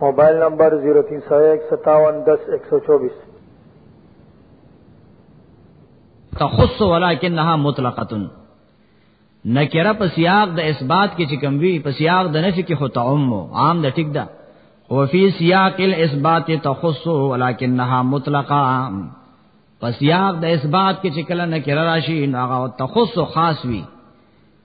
موبایل نمبر 03015710124 تخص ولکنها مطلقه نکره په سیاق د اثبات کې چې کوم وی په سیاق د نفي کې خو تعم عام د ټیک ده او فی سیاق الاثبات تخص ولکنها مطلقه پس یاغ د اثبات کې چې کله نکره راشي نو هغه تخصص خاص وي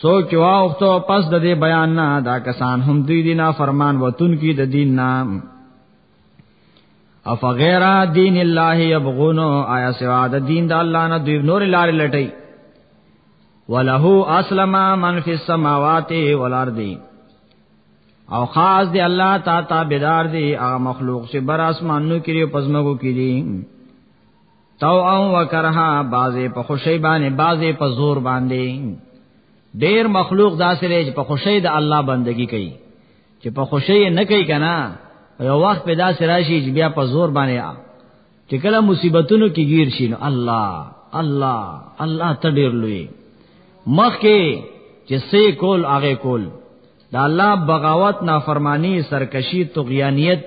سو کوا وختو پس د دې بیان نه دا کسان هم دوی دی نه فرمان وتون کی د دین نام اف غیر دین الله یبغون آیا سوا د دین د الله نه دوی نور لار لټی وله اسلم من فی السماوات والارض او خاص دی الله تا تابعدار دی هغه مخلوق چې بر اسمانونو کې پزماګو کې دي تو او وکرها بازه په خوشی باندې بازه په زور باندې ډیر مخلوق داسې لري په خوشی د الله بندگی کوي چې په خوشی نه کوي کنه یو وخت په داسې راشي چې بیا په زور باندې چې کله مصیبتونو کې گیر شي نو الله الله الله تدیر لوی مخکې چې سې کول هغه کول دا الله بغاوت نافرمانی سرکشی طغیانیت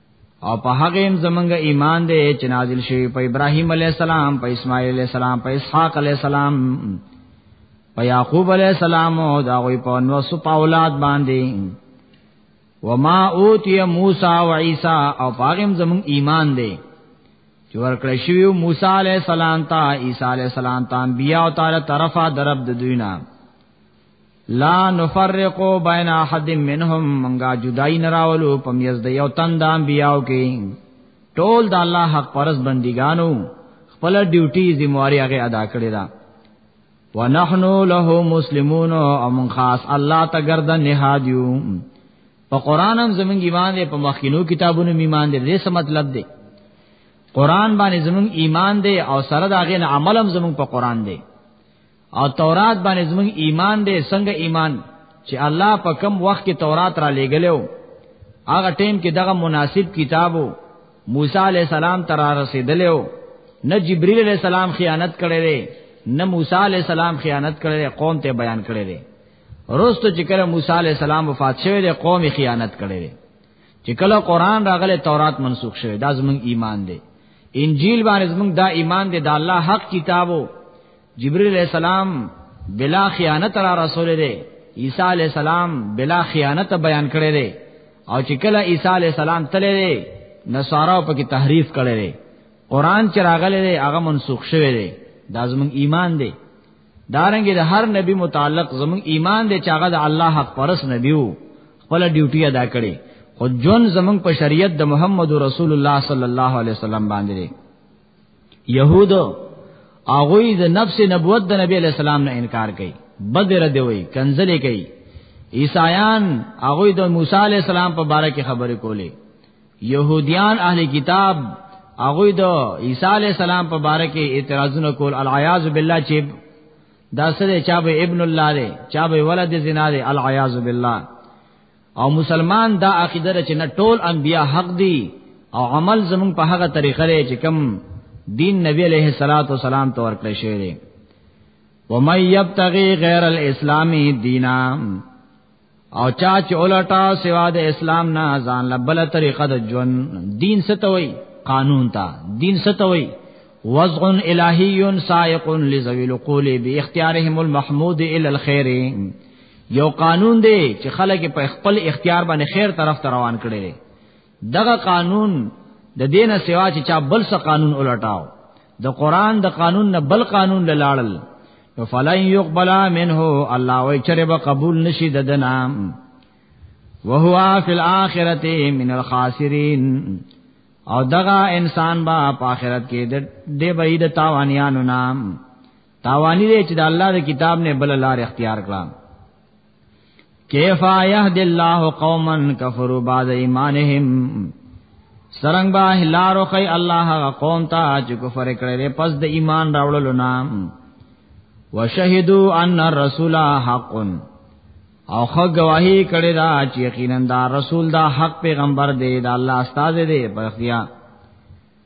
او په هغه هم زمونږ ایمان دی چې نازل شوی په ابراهیم علی السلام په اسماعیل علی السلام په اسحاق علی السلام په یعقوب علی السلام او دا غوی په نو سو په اولاد باندې وما اوتی موسی و عیسی او هغه هم زمونږ ایمان دی چې ورکړی شوی موسی علی السلام ته عیسی علی السلام ته بیا او تعالی طرفه درب د دوی نه لا نفرقو بین احد منهم منګه جدای نراولو پمیز د یو تن د انبیاو کې ټول د الله حق پرس بندګانو خپل ډیوټي ذمہواری هغه ادا کړی دا ونحنو له مسلمون او من خاص الله ته گردن نهاد یو په قران هم زمونږ ایمان دی په مخکینو کتابونو ایمان دی دې څه مطلب دی قران باندې زمونږ ایمان دی او سره دا غین عمل هم زمونږ په قران دی او تورات باندې زموږ ایمان دی څنګه ایمان چې الله په کم وخت کې تورات را لېګلو هغه ټیم کې دغه مناسب کتابو موسی علی السلام تر رسیدلو نه جبرئیل علی السلام خیانت کړی دی نه موسی علی السلام خیانت کړی دی قوم ته بیان کړی دی روستو چې کله موسی علی السلام وفات شوی دی قوم خیانت کړی دی چې کله قران راغله تورات منسوخ شوی دا زموږ ایمان دی انجیل باندې زموږ دا ایمان دی دا الله حق کتابو جبريل عليه السلام بلا خیانت را رسول دی عیسی علی السلام بلا خیانت بیان کړی دی او چې کله عیسی علی السلام تللی دی نصارا په کې تحریف کړی دی قران چې راغلی دی هغه منسوخ شوی دی دا زموږ ایمان دی دارنګه د هر نبی متعلق زموږ ایمان دی چې هغه د الله حق پرس نبی وو خپل ډیوټي ادا کړي خو جون زموږ په شریعت د محمد رسول الله صلی الله علیه وسلم باندې يهود هغه د نفس نبوت د نبی علیہ السلام نه انکار کوي بدر دی وی کنزلی کوي عیسایان هغه د موسی علیہ السلام په باره کې خبرې کولې يهوديان اهل کتاب هغه د عیسی علیہ السلام په باره کې اعتراضونه کول العیاذ بالله چې دا سره چا به ابن الله دی چا به ولد زنا دی العیاذ بالله او مسلمان دا عقیده چې نه ټول انبیا حق دي او عمل زمون په هغه طریقه لري چې کم دین نبی علیہ الصلات والسلام تور کړی شوی دی و مې یبتغي غیر الاسلامی دینا او چا چې ولټا سوا د اسلام نه ځان لبل طریقه د ژوند دین ستوي قانون تا دین ستوي وضع الہی سائق لذوی القول باختیارهم المحمود الى الخير یو قانون دی چې خلک په خپل اختیار باندې خیر طرف ته روان کړي دي دغه قانون د دینه سوا چې چا بل څه قانون ولټاو د قران د قانون نه بل قانون لاړل نو فلن يقبل منه الله وی چرې به قبول نشي د دنا وهو فی الاخرته من الخاسرین او دغه انسان با په آخرت کې د دې بعید تاوانیانو نام تاوانی دی چې د الله د کتاب نه بل لار اختیار کړه کیفا یهد الله قوما کفروا بعد ایمانهم سرنګ با هلارو خی الله قوم ته چې کفر کړي پس د ایمان راوړلو نام وشهدوا ان الرسول حق او خو گواہی کړي دا چې یقینا دا رسول دا حق پیغمبر دی دا الله استاد دی په اختیار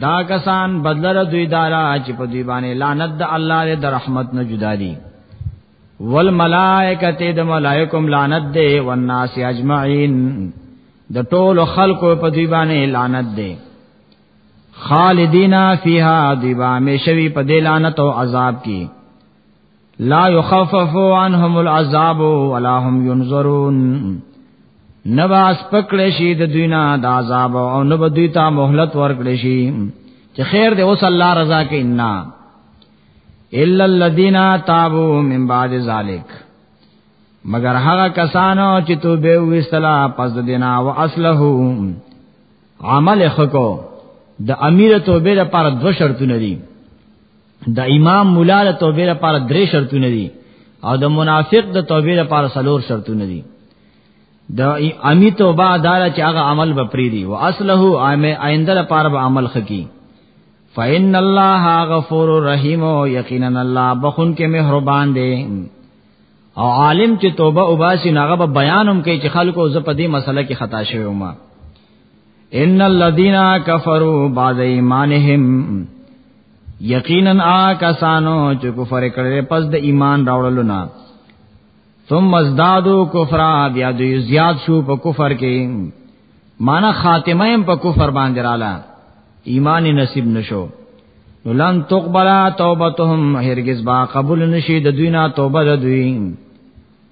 دا کسان بدلره دوی دارا چې په دوی باندې لعنت د الله د رحمت نه جدا دي والملائکه د ملائکم لعنت دی والناس اجمعین د ټولو خلقو په دی باندې لعنت دی خالدینا فیها دی باندې شوی په دی لعنت او عذاب کې لا يخفف عنهم العذاب ولا هم ينظرون نبا سپکړې شي د دوی نه د عذاب او نبا دوی ته مهلت ورکړې شي چې خیر دې اوس الله رضا کې ان الا الذين تابوا من بعد ذلك مگر هغه کسانو چې تو به وستلا پس دینا او اصله عمل خکو د امیر توبه لپاره دو شرطونه دي د امام مولا د توبې لپاره درې شرطونه دي او د منافق د توبې لپاره څلور شرطونه دي د امی توبه دار چې هغه عمل به پری دي او اصله عامه آینده لپاره به عمل خکی فإن الله غفور رحیم او یقینا الله بخون کې مهربان دی او عالم چې توبه وباسي ناغه به بیانوم کوي چې خلکو زه په دې مسله کې خطا شوی ومه ان الذين كفروا بعد ايمانهم یقینا آ کسانو چې کفر کړي پس د ایمان راوړلو نه ثم ازدادو کفرا بیا دوی زیات شو په کفر کې معنا خاتمه هم په کفر باندې رااله ایمان نصیب نشو لن تقبل توبتهم هرگز با قبول نشي د دوی نه توبه د دوی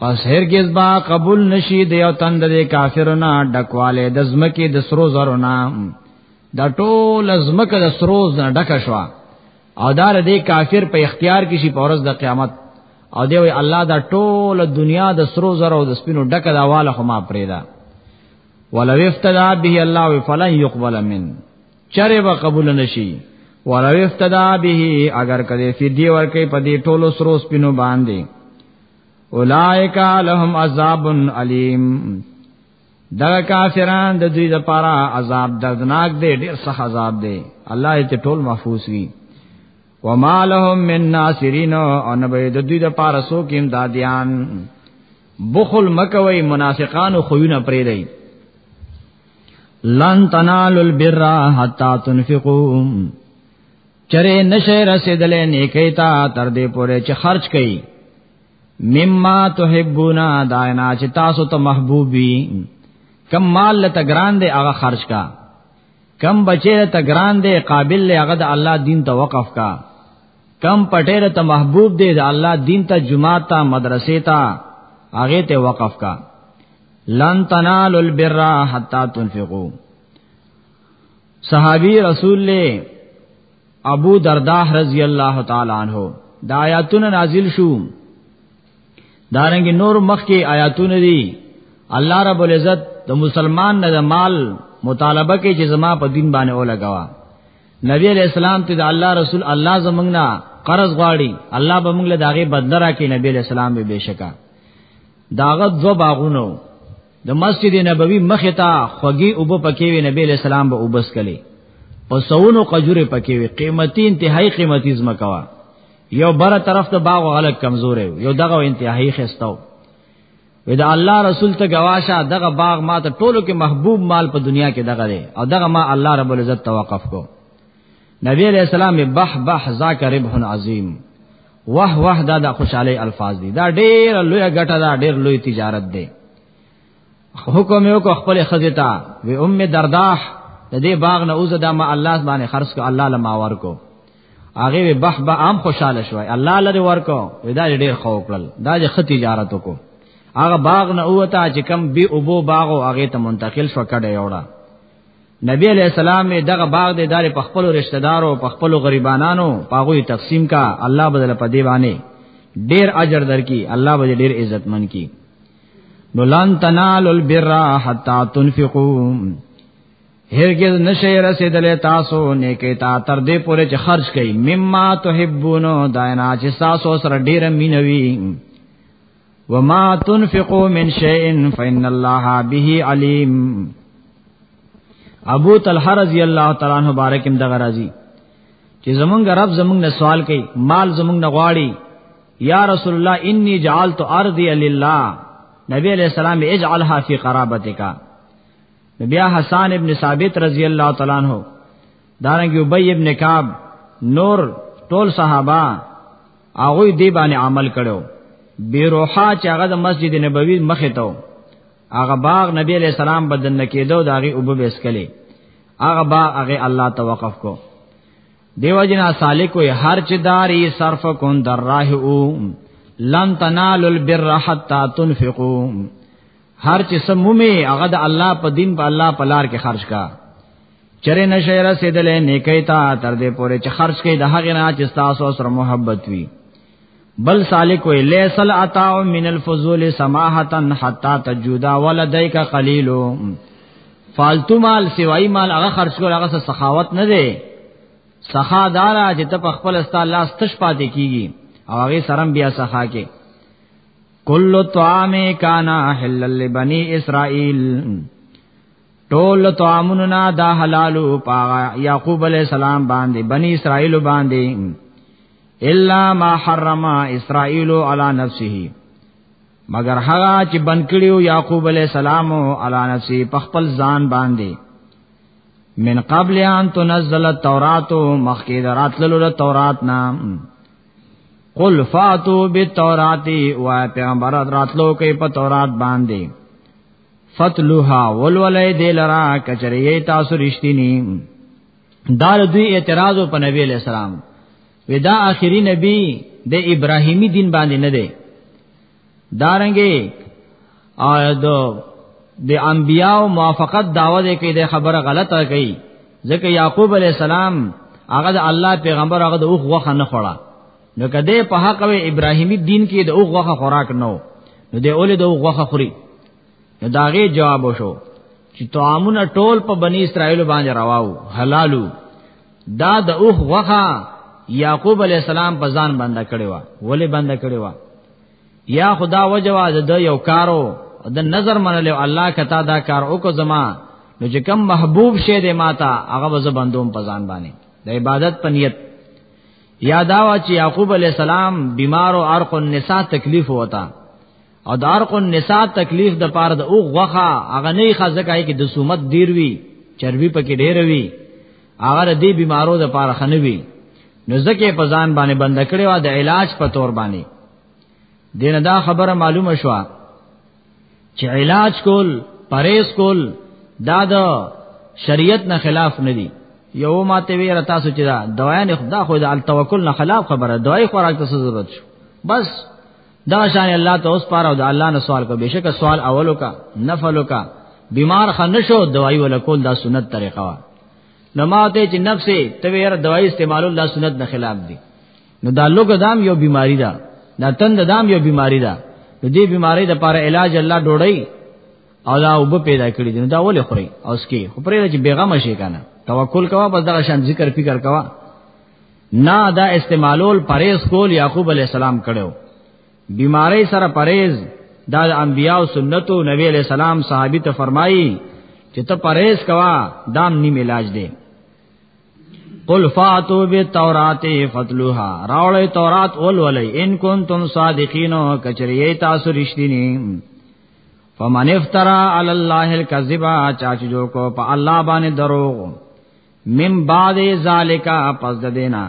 پس هرگز با قبول نشي د یو تند د کافرنا ډکواله د زمکه د سرو زرنا دا ټول زمکه د سرو زرنا ډک شوا او دار دې کافر په اختیار کې شي پورز د قیامت او دی وی الله دا ټول دنیا د سرو زرو او د سپینو ډک دا واله خو ما پرېدا ولو افتدا به الله فلن يقبل من چره و قبول نشي ولو افتدا به اگر کده فدی ورکه په دې ټولو سرو سپینو باندې اولائک لهم عذاب علیم دا کافران د دوی لپاره عذاب دردناک دی ډیر سخت عذاب دی الله یې ټول محفوظ وي وما لهم من ناصرین او نه به د دوی لپاره سو کیم دادیان بخل مکوي منافقان خو نه پرې دی لن تنالوا البر حتا تنفقوا چرې نشه رسیدلې نیکي تا تر دې پورې چې خرج کړي مما تحبونا داینا چې تاسو ته محبوبي کم مال لته ګران دی هغه خرج کا کم بچی لته ګران دی قابل له هغه د الله دین ته وقف کا کم پټه لته محبوب دی د الله دین ته جمعه ته مدرسې ته هغه ته وقف کا لن تنالوا البر حتا تنفقوا صحابي رسول له ابو دردا رضی الله تعالی عنہ دا آیاتونه نازل شو دارنګ نور مخ کې آیاتونه دي الله رب العزت د مسلمان نه د مال مطالبه کې چې زما په دین باندې ولګوا نبی علیہ السلام ته د الله رسول الله زمنګ نه قرض غواړي الله به موږ له داغه بدلرا کې نبی علیہ السلام به بشکا داغه دو باغونو د مسجد نبوي مخه تا خوږي او په پکې وي نبی له سلام به وبس کړي او سونو قجوره پکې وي قیمتي انتهائی قیمتي زمکوا یو بره طرف ته باغ غلط کمزور یو دغه انتهائی خستاو وې دا الله رسول ته گواشه دغه باغ ما ته ټولو کې محبوب مال په دنیا کې دغه دی او دغه ما الله رب العزت توقف کو نبی علیہ السلام بح بح ذاک ربح عظیم واه واه دا د خوشاله الفاظ دي دا ډېر لوی ګټه دا ډېر لوی تجارت دی حکم یو کو خپل خزتا و ام درداح د دې باغ نه اوزه د ما الله باندې خرج کو الله لما ور کو هغه به بح به عام خوشاله شوی الله لري ور کو ودا ډېر خو کړل دا د ختی تجارت کو هغه باغ نه اوته چې کم بي اوبو باغ او هغه ته منتقل شو کډه یوړه نبی علیہ السلام می دغه باغ دې دار په خپل رشتہ دارو په خپل غریبانو پاغوی تقسیم کا الله بدل په دی باندې ډیر اجر درکې الله به ډیر عزت من کی نو لن تنالوا البر حتا تنفقوا هرگز نشي رسیدلې تاسو نیکه تا تر دې پورې چې خرج کړئ مما تحبون داینا چې تاسو سره ډیر مینوي وما تنفقوا من شيء فإن الله به عليم ابو طلحه رضی الله تعالی عنہ بارکم دغه راضی چې زمونږ رب زمونږ نه سوال کوي مال زمونږ نه غواړي یا رسول الله انی جعلت ارضی لله نبی علیہ السلام اجعلها فی قرابتک بیا حسان ابن ثابت رضی الله تعالی عنہ دارنګ ابی ابن کعب نور ټول صحابه هغه دی باندې عمل کړو بیروحا چې هغه د مسجد نبوي مخې ته هغه باغ نبی علیہ السلام بدن کېدو دا هغه وب بیس کله هغه باغ هغه الله توقف کو دیو جنا سالک وی هر چې داری صرف کون در راه او لن تنالوا البر حتا تنفقوا هر چې سمومي هغه د الله په دین په الله په لار کې خرج کا چرې نشه رسیدلې نیکي تا تر دې پورې چې خرج کړي د هغه نه چې تاسو سره محبت وي بل سالک وی لیسل عطاء من الفضول سماحتا حتا تجودا ولدیک قلیلو فالتو مال سوای مال هغه خرج کول هغه سخاوت نه دی سخا دارا چې ته په خپل استاد لاس تش پاتې کیږي او هغه سرم بیا سخا کې کل طعام کان حلل لبنی اسرائیل ټول طعامونو نه دا حلالو پا یعقوب علی السلام باندې بنی اسرائیل باندې الا ما حرم اسرائیل علی نفسه مگر هغه چې بن کړیو یعقوب علی السلام علی نفسه په خپل ځان باندې من قبل ان تنزل التوراۃ مخکې دراتلو د تورات نام قل فاتو بالتورات و پیغمبر راتلو کې په تورات باندې فتلوها ولولې دلرا کچریه تاسو رښتینی دا دوی اعتراض په نبی علیہ السلام ودا اخیری نبی د ابراهیمی دین باندې نه دی دارنګي آیا دو د انبیاء موافقت داوا دی کې د خبره غلطه کوي ځکه یعقوب علی السلام هغه د الله پیغمبر هغه د اوغ وخه نه خړه نو کده په حق او ابراهیمی دین کې د اوغ وخه خوراک نو نو د اول د اوغ وخه خوري نو داغه جواب وشو چې طعامونه ټول په بنی اسرائیل باندې رواو حلالو دا د اوخ وخه یعقوب علی السلام په ځان باندې کړی و ولې باندې کړی و یا خدا وجوا د یو کارو د نظر منلو الله کتا دا کار او کو زما نو چې کم محبوب شه دې ماتا هغه وز بندوم په ځان باندې د عبادت په نیت یاداوا چې یعقوب علی السلام بیمار او ارق النساء تکلیف وتا او دارق النساء تکلیف د پاره د او غوخه هغه نه خزکای کې د سومت دیر وی چربی پکې ډیر وی هغه د بیمارو د پاره خنوي نو ځکه په ځان باندې بند کړي وا د علاج په تور باندې دینه دا خبره معلومه شو چې علاج کول پرهیز کول دا د شریعت نه خلاف نه دي یو ماته ویره تاسو چې دا دوایان خدا خو د توکل نه خلاف خبره دوای خوراک ته ضرورت شو بس دا شان الله ته اوس پار او د الله نه سوال کو بشک سوال اولو کا نفلو کا بیمار خنشو دوايي ولا کول دا سنت طریقه وا نو ما ته چې نفس ته ویره دوايي استعمال الله سنت نه خلاف دي نو دا لوګ دام یو بیماری ده دا تند دام یو بیماری ده نو دې بیماری د لپاره علاج الله ډوړی او دا وب پیدا کړی دي نو دا ولې خوري اوس کې خو پرې چې بیغم شي کنه توکل کوا بس دا شان ذکر فکر کوا نه دا استعمالول پرېز کول یعقوب علی السلام کړو بیماری سره پرېز دا د انبیاء او سنتو نبی علی السلام صحابي ته فرمایي چې ته پرېز کوا دام نیم علاج دی قل فاتو به تورات فتلوها راولې تورات اول ولې ان کنتم صادقین کچریه تاسو رښتینی فمن افترا علی الله الكذبا چا چې جو کو په الله باندې دروغ من بعد ذالک پس د دینا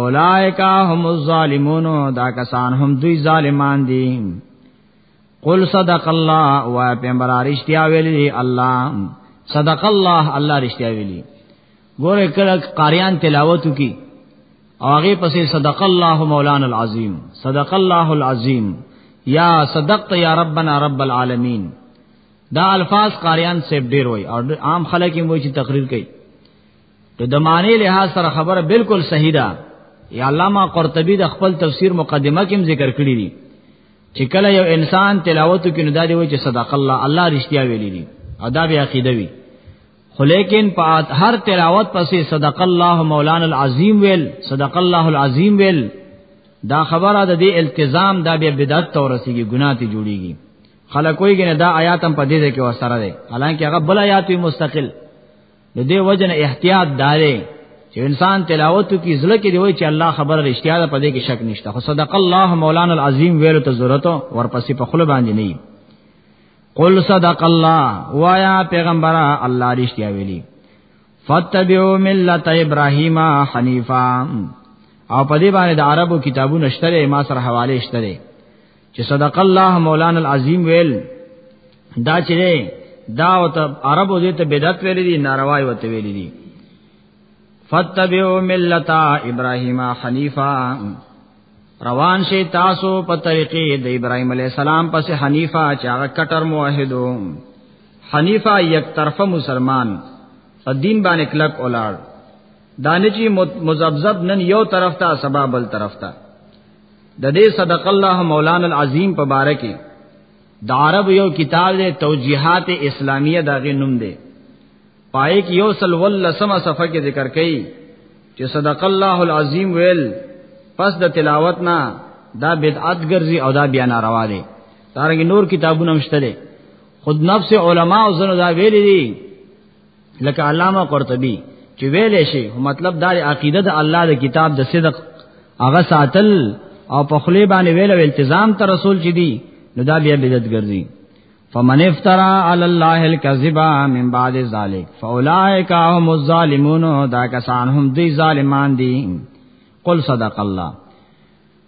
اولائک هم الظالمون دا کسان هم دوی ظالمان دي قل صدق الله و پیغمبر رښتیا ویلي الله صدق الله الله رښتیا ویلي ګوره کله قاریان تلاوت کی هغه پسې صدق الله مولانا العظیم صدق الله العظیم یا صدقت یا ربنا رب العالمین دا الفاظ قاریان سیب ډیر وای او عام خلک یې وای چې تقریر کوي ته د معنی له سره خبره بالکل صحیح ده یا علامه قرطبی د خپل تفسیر مقدمه کې ذکر کړی دی چې کله یو انسان تلاوت کوي نو دا دی وای چې صدق الله الله رښتیا ویلی دی ادا بیا عقیده وی خو لیکن په هر تلاوت پسې صدق الله مولانا العظیم ویل صدق الله العظیم ویل دا خبره د دې التزام دا بیا بدعت تورسیږي ګناه ته جوړیږي خلک وایي کنه دا آیات هم په دې ځای کې وسره ده حالانکه هغه بل آیات وی مستقل د دې وجنه احتیاط داري چې انسان تلاوت کی زړه کې دی وای چې الله خبر رښتیا ده په دې کې شک نشته خو صدق الله مولانا العظیم ویلو ته ضرورت ورپسې په خله باندې نه قل صدق الله وایا پیغمبره الله رښتیا ویلي فتبعوا ملت ابراهیم حنیفا او په دې باندې د عربو کتابونو شته ما سره حواله شته چې صدق الله مولانا العظیم ویل دا چې دا او ته عربو دې ته بدعت ویلې دي ناروا یې وته ویلې دي فتبعوا ملت ابراهیم حنیفا روان شي تاسو په طریقې د ابراهيم عليه السلام پس حنيفه چې هغه کټر موحدو حنيفه یک طرفه مسلمان په دین باندې کلک اولاړ دانه چې مزبذب نن یو طرف ته سبا بل طرف ته د دې صدق الله مولانا العظیم په باره کې د عرب یو کتاب دی توجیهات اسلامیه داغه نوم دی پای کې یو سل ول سما صفه کې ذکر کړي چې صدق الله العظیم ویل پس د تلاوت نه دا بدعت ګرځي او دا بیا ناروا دی دارنګ نور کتابونه مشته دي خود نفس علما او زنه دا ویلي دي لکه علامه قرطبي چې ویلې شي مطلب دا عقیده د الله د کتاب د صدق هغه ساتل او په خلی باندې ویل او التزام ته رسول چې دی نو دا بیا بدعت ګرځي فمن افترا علی الله الكذب من بعد ذلك فاولئک هم الظالمون دا کسان هم دی ظالمان دي قل صدق الله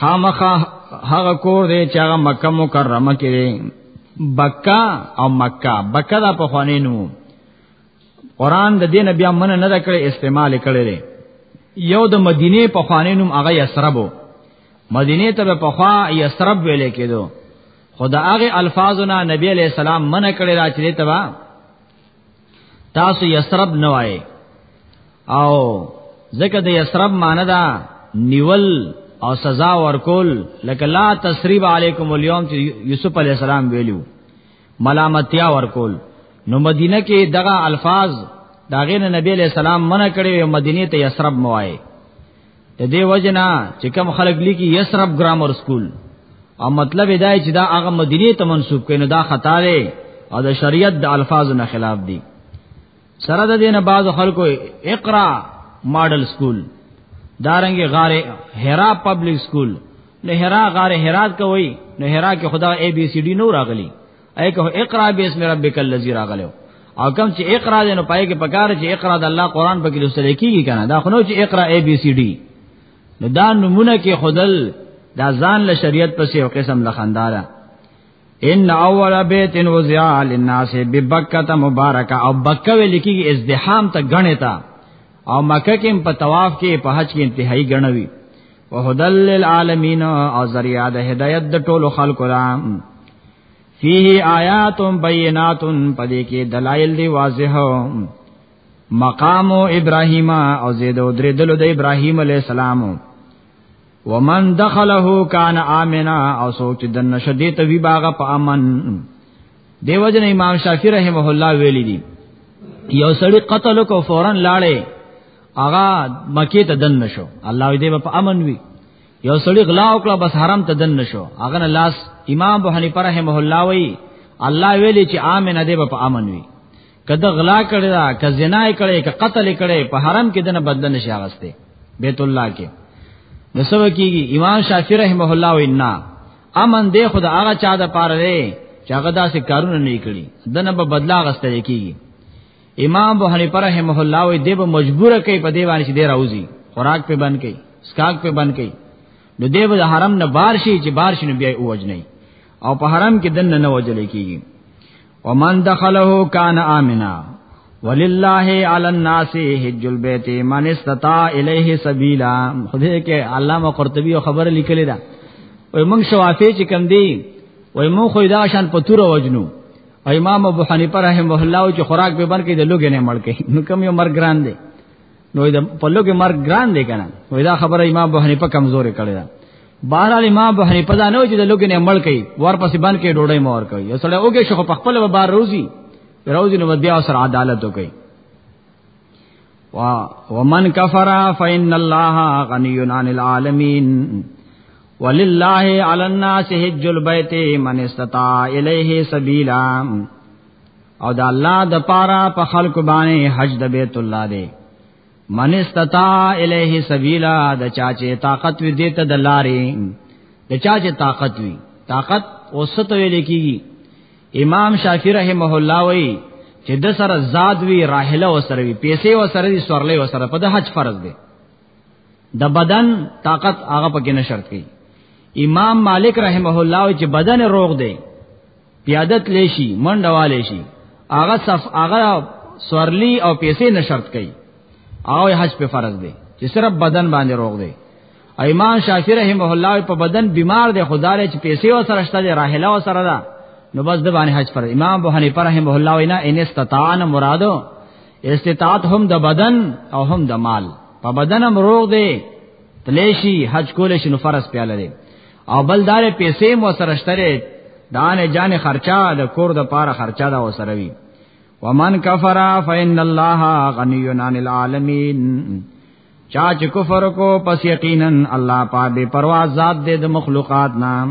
خامخا هغه کور دی چې هغه مکه مکرمه کې دی بکا او مکه بکا دا په خوانې نو قران د دین بیا من نه کړې استعمال کړي دی یو د مدینه په خوانې نوم هغه یسربو مدینه ته په خوا یسرب ویلې کېدو خدا هغه الفاظونه نبی علیہ السلام من کړی را چې ته تاسو یسرب نه وای او ځکه د یسرب معنی دا نیول او سزا ورکول لکه لا تسریب علیکم اليوم چې یوسف علی السلام ویلو ملامتیا ورکول نو مدینه کې دغه الفاظ داغه نبی علیہ السلام منع کړی مدینه ته یسرب موای د دې وجنا چې کوم خلک لیکي یسرب ګرامر سکول او مطلب دا چې دا هغه مدینه ته منسوب کینو دا خطا دی او د شریعت د الفاظو نه خلاف دی سره د دینه بعض خلکو اقرا ماډل سکول دارنګ غار هرا پبلک سکول نه هرا غار هرات کوي نه هرا کې خدا اے بی سی ډی نو راغلی اې کو اقرا بسم ربک الذی راغلو او کوم چې اقرا دې نو پای کې پکاره چې اقرا د الله قران په کې لوستل کیږي کنه دا خو نو چې اقرا ای بی سی ډی نو دا نمونه کې خدل دا ځان له شریعت پسې یو قسم لخندارا ان اول بیت وزیا للناس ببکته مبارکه او بکه ویل کیږي ازدحام ته غنه تا او مکه کې په طواف کې په حج کې انتهایی غنوي وهدل للعالمین او ذریعہ د هدایت د ټولو خلقو را فيه آیات بینات پدې کې دلایل دی واضح مقام ابراهیم او زید او درې دلو د ابراهیم علی السلام ومن دخله کان امنا او سوچ د نشدی ته وی باغ په امن دیو جن امام شافعی رحمه الله ویلی دی یو سړی قتل کو فورن لاړې اغا مکه ته دن نشو الله دې په امن وي یو سړی غلا وکړه بس حرام ته دن نشو هغه نه لاس امام ابو حنیفه رحمه الله وی الله ویلی چې امن دې په امن وي کده غلا کړی دا که زنا کړی که قتل کړی په حرام کې دنه بدل نشي اغسته بیت الله کې نو سب کېږي امام شافعی رحمه الله وی نه امن دې خدا هغه چا د پاره دی چې هغه داسې کارونه نه کړی دنه په بدلا اغسته کېږي امام ابو حنیفه رحمه الله وی دیو مجبور کوي په دی باندې چې دی راوځي خوراک په بند کوي سکاک په بند کوي نو دیو د حرم نه بار شي چې بار شي نو بیا اوجنې او په حرم کې دن نه وجل کیږي ومن دخله کان امنا ولله علی الناس حج البیت من استطاع الیه سبیلا خدای کې علامه قرطبی خبره لیکلې ده وای موږ شوافی چې کم دی وای موږ خو دا شان پتور وجنو امام ابو حنیفه رحمه الله چې خوراک به بن کې د لوګې نه مړ کې نو کم یو مرګ ګران دی نو د په لوګې مرګ ګران دی کنه وای دا خبره امام ابو حنیفه کمزورې کړی دا بهرال امام ابو حنیفه دا نه چې د لوګې نه مړ کې ورپسې بن کې ډوډۍ مور کوي یو سړی اوګه شو په خپل به بار روزي روزي نو بیا سره عدالت وکړي وا ومن کفر فإن الله غنی عن العالمین ولله علی الناس حج البیت من استطاع الیه سبیلا او دا الله د پاره په خلق باندې حج د بیت الله دی من استطاع الیه سبیلا د چاچه طاقت وی دیته د لارې د چاچه طاقت وی طاقت اوسط ویل کیږي امام شافعی رحمه الله وی چې د سره زاد وی راحله وسره وی پیسې وسره وی سورلې وسره په د حج فرض دی د بدن طاقت هغه پکې نه شرط کوي امام مالک رحمه الله چې بدن روغ دی پیادت لشي منډواله شي هغه صف هغه سورلی او پیسې نه شرط کوي او حج په فرض دی چې صرف بدن باندې روغ دی امام شافعی رحمه الله په بدن بیمار دی خدای چې پیسې او سره شته دی راهله او سره ده نو بس د باندې حج فرض امام ابو حنیفه رحمه الله وینا ان استطاعن مرادو استطاعت هم د بدن او هم د مال په بدن هم روغ دی تلیشی حج کول شي نو فرض پیاله دی او بل دار پیسې مو سره شتره دان جان خرچا د کور د پاره خرچا دا وسره وی ومن کفر فإن الله غنی عن العالمین چا چې کفر کو پس یقینا الله پاک بے پروا ذات دې د مخلوقات نام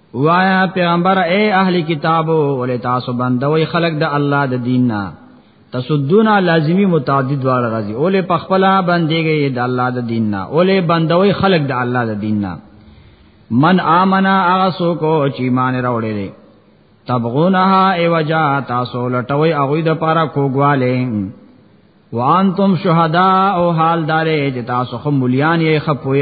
وایا پیغمبر اے اهل کتابو ولې تاسو بندوي خلق د الله د دین نه تسدونا لازمی متعدد وال راځي اولې په خپل بنديږي د الله د دین نه اولې بندوي خلق د الله د دین نه من آمنا اغسو کو چی مان راوړې دي تبغونها ایوجا تاسو لټوي اغوی د پاره کوګواله وانتم شهدا او حال دارې چې تاسو خو مليان یې خپوي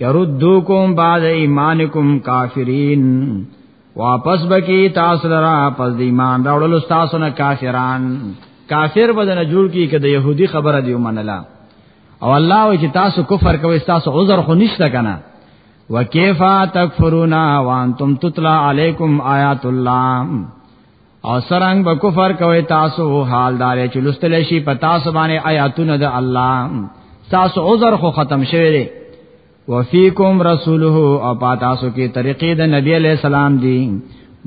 يردوکم بعد ایمانکم کافرین واپس بکی تاسو لرا پس د ایمان راوړل تاسو نه کافران کافر بدن جوړ کی کده يهودي خبره دی ومنله او الله وی چې تاسو کفر کوي تاسو عذر خو نشته کنه وکيفا تکفرونا وانتم تتلا علیکم آیات الله او سرنګ به کفر کوي تاسو حال دار چې لستل شي په تاسو باندې آیاتونه د الله تاسو عذر خو ختم شوی دی وفیکم رسوله او په تاسو کې طریقې د نبی علی السلام دی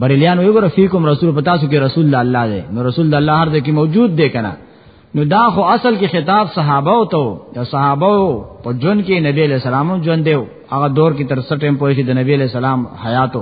بریلیان وی ګره فیکم رسول په تاسو کې رسول الله دی نو رسول الله هر ځای کې موجود دی کنه نو دا خو اصل کې خطاب صحابه او ته د صحابه په جون کې نبی علی السلام جون دیو هغه دور کې تر څټم پوه شي د نبی علی السلام حیاتو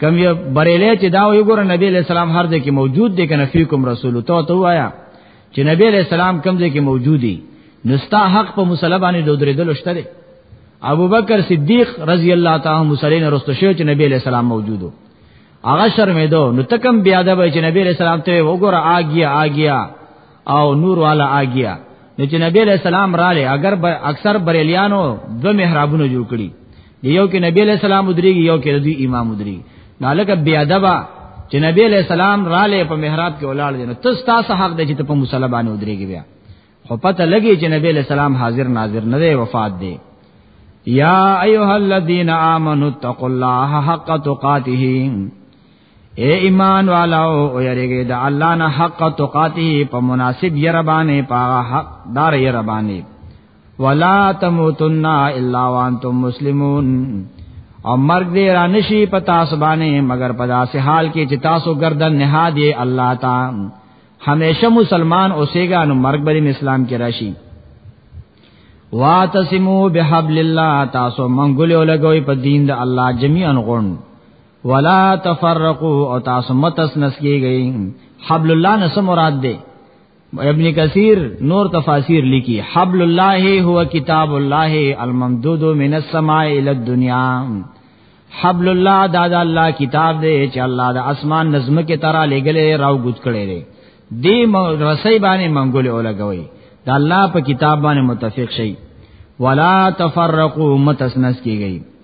کم یو بریلې چې دا یو ګور نبی علیہ السلام هر ځای کې موجود دی کنه فیکم رسول تو ته وایا چې نبی علیہ السلام کم ځای کې موجود دی نستا حق په مسلمانانو د درېدل شته دی ابو بکر صدیق رضی الله تعالی عنہ مسلین رستو شو چې نبی علیہ السلام موجودو هغه شرمېدو نو تکم بیا د چې نبی علیہ السلام ته وګوره آ گیا آ گیا او نور والا آګیا نو چې نبی علیہ السلام رااله اگر با اکثر بریلیانو دو محرابونه جوړ کړي یو کې نبی علیہ السلام ودریږي یو کې دوی امام ودریږي نو لکه بیا دبا چې نبی علیہ السلام رااله په محراب کې ولاړ دي نو تاسو تاسو حق دی چې په مصلی باندې ودریږي بیا خو پته لګي چې نبی علیہ السلام حاضر ناظر نه دی وفات دی یا ایها الذین آمنوا اتقوا الله حق تقاته اے ایمان والو او یریګه د الله نه حق تقاتی په مناسب یربانه په حق دار یربانه ولا تموتن الا وانتم مسلمون او مرګ دې را نشي په تاسو باندې مگر په داسې حال کې چې تاسو گردن نهاد یې الله تا همیشه مسلمان اوسېګا نو مرګ به اسلام کې راشي واتسمو بحبل الله تاسو منګولو لګوي په دین د الله جميعا غون ولا تفرقوا او تاسو متس نسکیږئ حبل الله نس مراد ده ابن کثیر نور تفاسیر لیکي حبل الله هو کتاب الله الممدود من السماء الى الدنيا حبل الله دا د الله کتاب دی چې الله د اسمان نظم کې ترا لګلې راو ګوت کړي دی دی رسې باندې منګول اولګوي د الله په کتاب باندې متفق شي ولا تفرقوا متسنس کیږي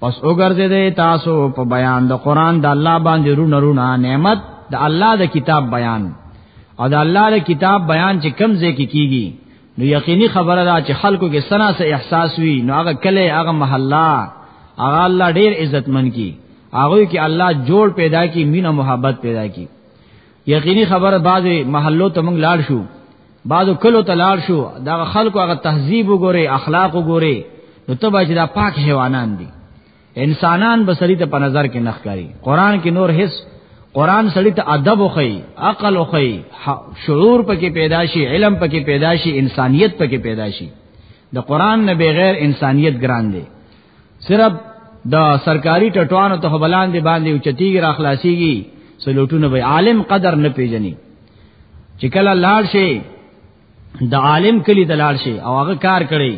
پس وګرځې دې تاسو په بیان د قران د الله باندې رونه رونه نعمت د الله د کتاب بیان او د الله د کتاب بیان چې کم ځای کې کیږي نو یقیني خبره ده چې خلکو کې سنا سه احساس وي نو هغه کله هغه محله هغه الله ډیر عزتمن کی هغه کې الله جوړ پیدا کی مینه محبت پیدا کی یقیني خبره بعضی محلو ته موږ لاړ شو بعضو کلو ته لاړ شو دا خلکو هغه تهذیب وګوره اخلاق وګوره نو ته به چې دا پاک حیوانان دي انسانان به سړی ته په نظر کې نخ کاری قران کې نور هیڅ قران سړی ته ادب وخی عقل وخی شعور پکې پیدا شي علم پکې پیدا شي انسانیت پکې پیدا شي د قران نه بغیر انسانیت ګران دی صرف د سرکاري ټټوانو ته بلان دی باندې اوچتیږي را خلاصيږي سلوټونه به عالم قدر نه پیژني چې کله لاړ شي د عالم کلی د لاړ شي او هغه کار کړي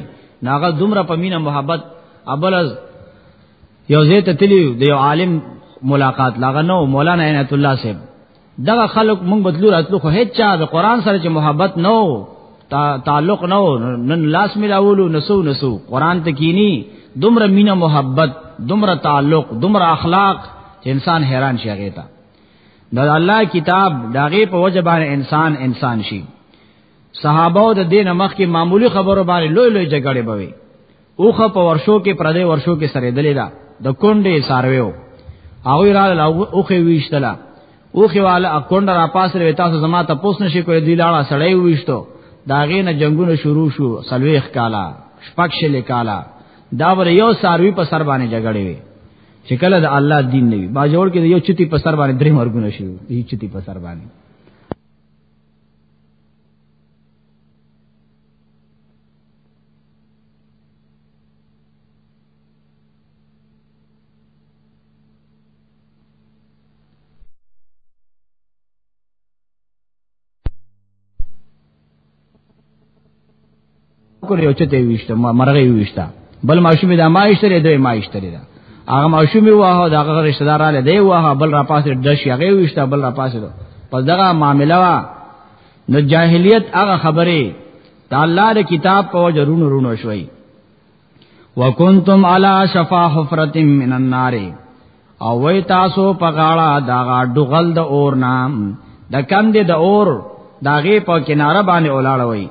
ناغه دومره په مینه محبت ابلز یو زیت تلیو د یو عالم ملاقات لاغه نو مولانا عنایت الله صاحب دغه خلق مونږ بدلو راتلو خو هیڅ چا د قران سره چې محبت نه وو تعلق نه وو نن لاس ملاولو نسو نسو قران ته کینی دومره مینه محبت دومره تعلق دومره اخلاق چې انسان حیران شي هغه ته د الله کتاب داغه په وجه باندې انسان انسان شي صحابه د دین مخ کې معمولی خبرو باندې لوی لوی جګړې بوي اوخه په ورشو کې پردې ورشو کې سره دلې دا د کونډې سارویو هغه را له اوخه ویشتلا اوخه والا کونډه را پاسره وتا سو زما ته پوس نشي کوی دی لاړه سړی ویشتو داغې نه جنگونه شروع شو سلويخ کالا شپک شل کالا دا ور یو ساروی په سر باندې جګړې وي چې کله د الله دین نه وي با جوړ کې یو چتی په سر باندې درې مرګونه شي یو چتی په سر باندې کړی او چته ویشته مرغه ویشته بل ماشوم دا ما اشتري دوی ما اشتري دا هغه ماشوم واه دا هغه رشتہ دار له دی واه بل را پاسه د شي هغه ویشته بل را پاسه پس دغه معاملې وا نو جاهلیت هغه خبره دا الله د کتاب په وجه رونو رونو شوي وکنتم علی شفا حفرت من النار او وای تاسو په غاړه دا ډغل د اور نام د کم دې د اور داغه په کناره باندې ولاړ وای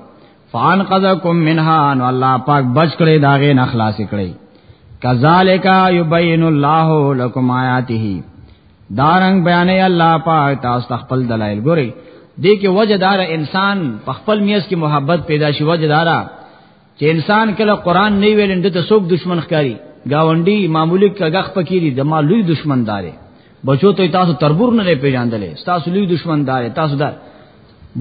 فان قذکم منها ان الله پاک بچ کړي داغه نه خلاص کړي کذالک یبین الله لکم آیاته دارنګ بیانې الله پاک تاسو خپل دلایل ګوري دې کې وجدار انسان په خپل میز کې محبت پیدا شي وجدارا چې انسان کله قران نه ویل اند ته څوک دشمن ښکاری گاونډي معمولی کګخ پکې دي د مالوی دشمن داري بچو ته تاسو تربور نه پیژاندلې تاسو لوی دشمن داري تاسو دار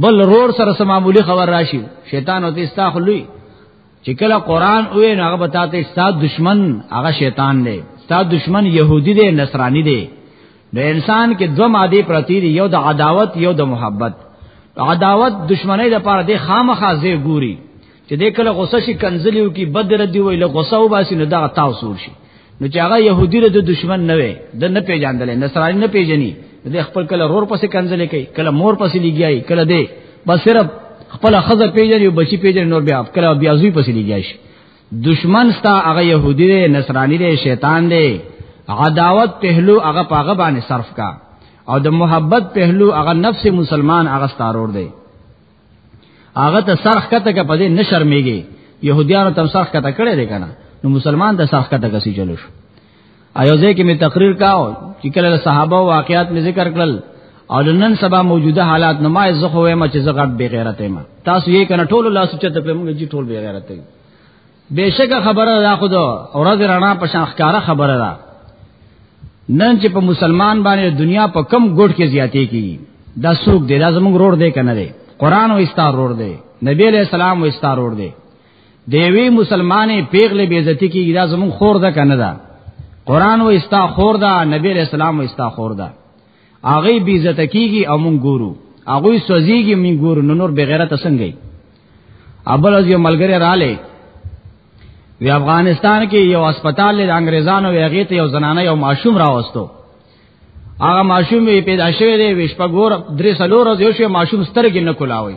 بل رور سره سمامولي خبر راشي شیطان او تاسو خلوی چې کله قران وې نه هغه بتاته استاد دشمن هغه شیطان دی استاد دشمن يهودي دی نصراني دی د انسان کې دوه ماده پرتی دی یو د عداوت یو د محبت عداوت دشمنی د پاره دی خامخا زی ګوري چې د کله غوسه شي کنزلیو کې بدر دی وي له غوسه وباسي نو دا تاسو شي نو چې هغه يهودي د دشمن نه وي د نه پیژاندل نصراني نه پیژني د خپل کله رور پسې کنځلې کوي کله مور پسې لګیایي کله دې بس صرف خپل خزه پیژني او بچي پیژني نور بیا کله بیا زوی پسې لګیایي شي دشمن ستا هغه يهودي دی نصراني دی شیطان دی عداوت پهلو هغه پاغه باندې صرف کا او د محبت پهلو هغه نفس مسلمان هغه ستارور دی هغه ته سرخ کته کې پدې نشرمېږي يهوديانو تم سرخ کته کړې دي کنه نو مسلمان د سرخ کته کسي چلو شو ایوځه کې می تقریر کاو چې کله صحابه واقعات می ذکر کړل او نن سبا موجوده حالات نو ما زه خو ما چې زغړ بغیرت ما تاسو یې کنه ټول الله سوچته په موږ جی ټول بغیرت بهشکه خبره ده خو ده ورځ رڼا په شان ښکارا خبره ده نن چې په مسلمان باندې دنیا په کم ګډ کې زیاتې کیږي دا سوق دی دا زموږ روړ دی کنه دی قران او استار روړ دی نبی علیہ السلام او استار روړ دی دیوی مسلمانې پیغله بی عزتی کیږي دا زموږ خور ده کنه ده قران او استا خور ده نبی علیہ السلام او استا خور ده هغه بی عزت کیږي او مونږ ګورو هغه سوځيږي مونږ ګورو نو نور بغیرت څنګه ابل از یو ملګری رااله وی افغانستان کې یو هسپتال د انګریزانو ویغه ته یو زنانه یو ماشوم راوستو هغه ماشوم پیدا شوی دی وشپګور درې سلور ورځې شو ماشوم سترګې نه کولاوي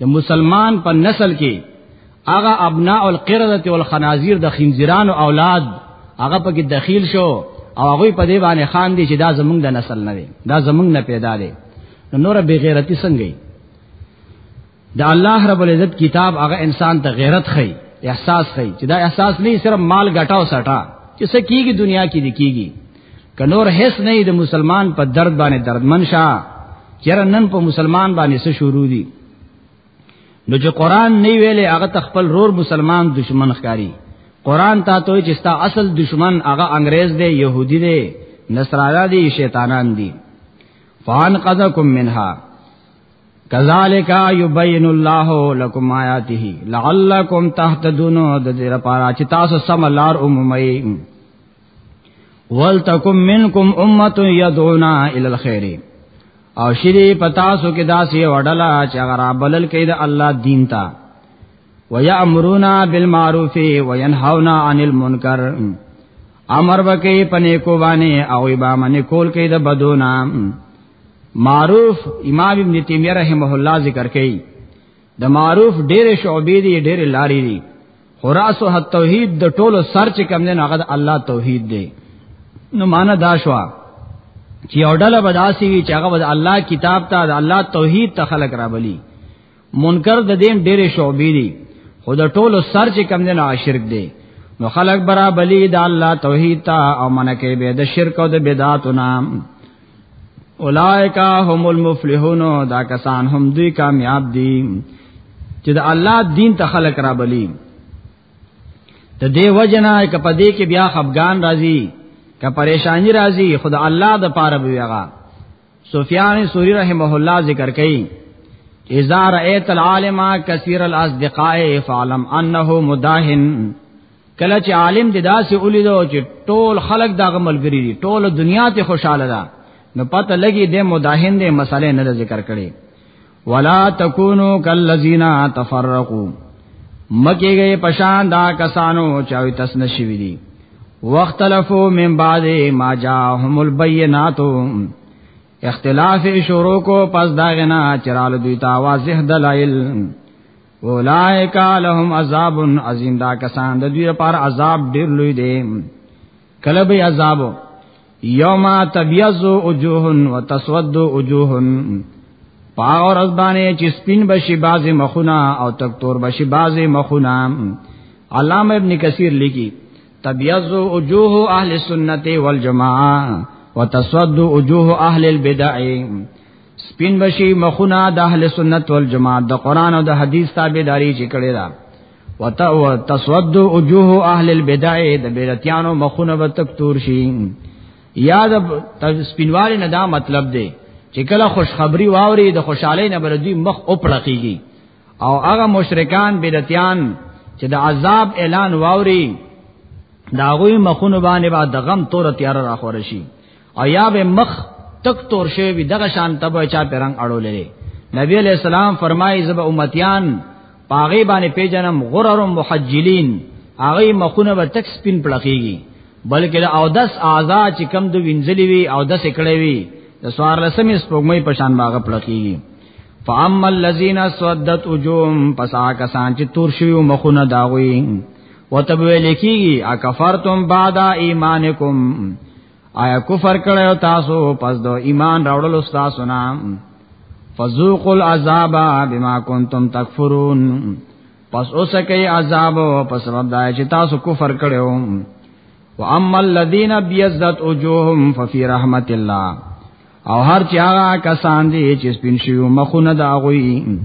د مسلمان په نسل کې هغه ابناء القرده والخنازير د خنزيرانو اولاد هغه پکې دخیل شو او هغه په دې باندې خان دي چې دا زمونږ د نسل نه دی دا زمونږ نه پیدا دی نو نور به غیرتی څنګه دا الله رب العزت کتاب هغه انسان ته غیرت خي احساس خي چې دا احساس نه صرف مال ګټاو سټا چې څه کیږي دنیا کې دي کیږي که نور هیڅ نه د مسلمان په درد باندې دردمن شه چیرې نن په مسلمان باندې څه شروع دي نو چې قران نه ویلې هغه تخپل رور مسلمان دشمن ښکاری قران ته ته چې ستا اصل دشمن هغه انګريز دی يهودي دی نصرانه دی شیطانان دی فان قذکم منها کذالک یبین الله لكم آیاته لعلکم تهتدون د دې لپاره چې تاسو سم لار عمومي ولتکم منکم امه يدعونا الى الخير او شری پتا سو کې داسې وډلا چې غرا بلل کې د الله دین تا ويامرونا بالمعروف وينهونا عن المنکر امر وکي پنه کو باندې او با منه کول کې د بدو نام معروف امام ابن تیمیه رحمه الله ذکر کوي د معروف ډېر شعبې دي ډېر لارې دي خراسو حد توحید د ټولو سر چې کم نه هغه د الله توحید دی نو معنا دا شو چې اورډل بداسي وی چې هغه د الله کتاب ته د الله توحید ته خلق را بلی منکر د دین ډېر شعبې دي خود ټولو سر چې کم نه شرک دی نو خلق برابلی د الله توحید ته او منکه به د شرک او د بدعاتو نام اولائک هم المفلحون دا کسان هم دوی کامیاب دي چې د الله دین ته خلق را بلی د دې وجنه کپه دې کې بیا خفغان راځي که پریشانی راځي خدا الله د پاره بیغا سفیان سوری رحمه الله ذکر کوي اذا رأيت العالم كثير الاصدقاء فعلم انه مداهن کله چې عالم د داسې ولیدو چې ټول خلک دا غملګری دي ټول دنیا ته خوشاله ده نو پته لګي د مداهن د مسالې نه ذکر کړي ولا تکونو کلذین تفرقوا مکه گئے پشان دا کسانو چاوي تس نشوي دي واختلفو من بعد ما جاءهم البينات اختلاف شروع کو پس دا غنا چرال دوی تا واضح دلائل اولائک لهم عذاب عظیم دا کسان د دوی لپاره عذاب ډیر لوی دی کله به عذاب یوم تبیض وجوه وتسود وجوه پاور از باندې چې سپین بشي بازي مخونه او تکتور بشي بازي مخونه علامه ابن کثیر لیکي تبیض وجوه اهل سنت والجماعه وتسود وجوه اهل البدع سپین بشي مخونه د اهل سنت والجماعت د قران او د حدیث تابعداري چې کړی دا وتسود وجوه اهل البدع د بدعتانو مخونه به تک تور شي یا د سپینوالي نه دا مطلب دی چې کله خوشخبری واوري د خوشحالي نه بردوی مخ او پړقيږي او هغه مشرکان بدعتان چې د عذاب اعلان واوري دا غوي مخونه باندې با د غم تور تیار را خور شي او یا به مخ تک تور شوی وي دغه شان تبه چا پرنګ اړولې نبی علیہ السلام فرمایي زب امتیان پاغي باندې پیجنم غرر محجلین هغه مخونه به تک سپین پړخیږي بلکې او دس اعضا چې کم د وینځلې وي او دس کړې وي د سوار لسمې سپوږمۍ په شان باغ پړخیږي فاما الذين سودت وجوم پسا کسان چې تور شوی مخونه داوي وتبوي لیکيږي اکفرتم بعد ایمانکم آیا کفر کړو تاسو پس دو ایمان راوړل تاسو نه فذوقوا العذاب بما کنتم تکفرون پس اوس کوي عذاب په سبب دا چې تاسو کفر کړو واما الذين بيزت وجوههم ففي رحمت الله او هر چې هغه کسان دي چې سپین شي مخونه دا غوي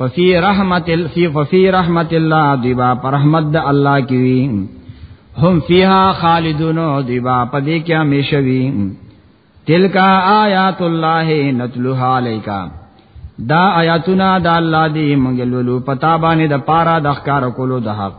ففي رحمت ال فی ففي رحمت الله دیبا پر رحمت د الله کی وی هم فیها خالدون دیبا پدې کې همیشه وی تلکا آیات الله نتلوها علیکا دا آیاتنا دا الله دی مونږ لولو پتا باندې د پارا د ښکار کولو د حق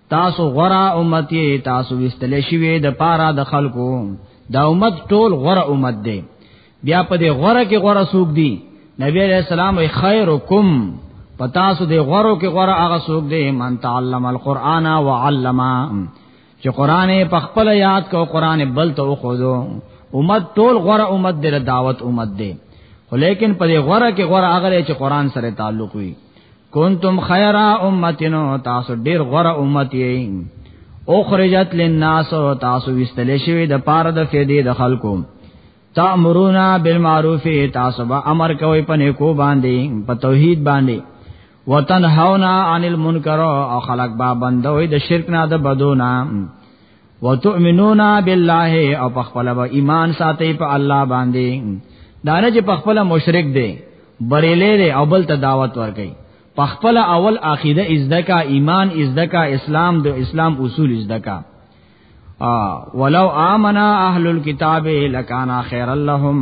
تاسو غرا امت یې تاسو وستل شوی د پاره د خلکو دا امت ټول غره امت دی بیا په دې غره کې غره سوق دی نبی علیہ السلام خیرکم پتا سو دې غرو کې غره هغه سوق دی من تعلم القرآن وعلما چې قران په خپل یاد کو قران بل ته وخذو امت ټول غره امت دې دعوت امت دی ولیکن په دې غره کې غره هغه چې قران سره تعلق وي کنتم خیر امتنو تاسو ډیر غره امت یې اخرجت للناس تاسو وستل شوی د پاره د فیدې د خلکو تامرونا بالمعروف تاسو به امر کوي په نیکو باندې په توحید باندې وتنهونا عن المنکر او خلق با بندوي د شرک نه د بدو نه وتؤمنون بالله او په خپل ایمان ساتي په الله باندې دا نه چې په خپل مشرک دی بریلې دی او بل ته دعوت ورکړي په خپل اول عقیده ازدکا ایمان ازدکا اسلام د اسلام اصول ازدکا ولو آمنا اهل الكتاب لکان خیر لهم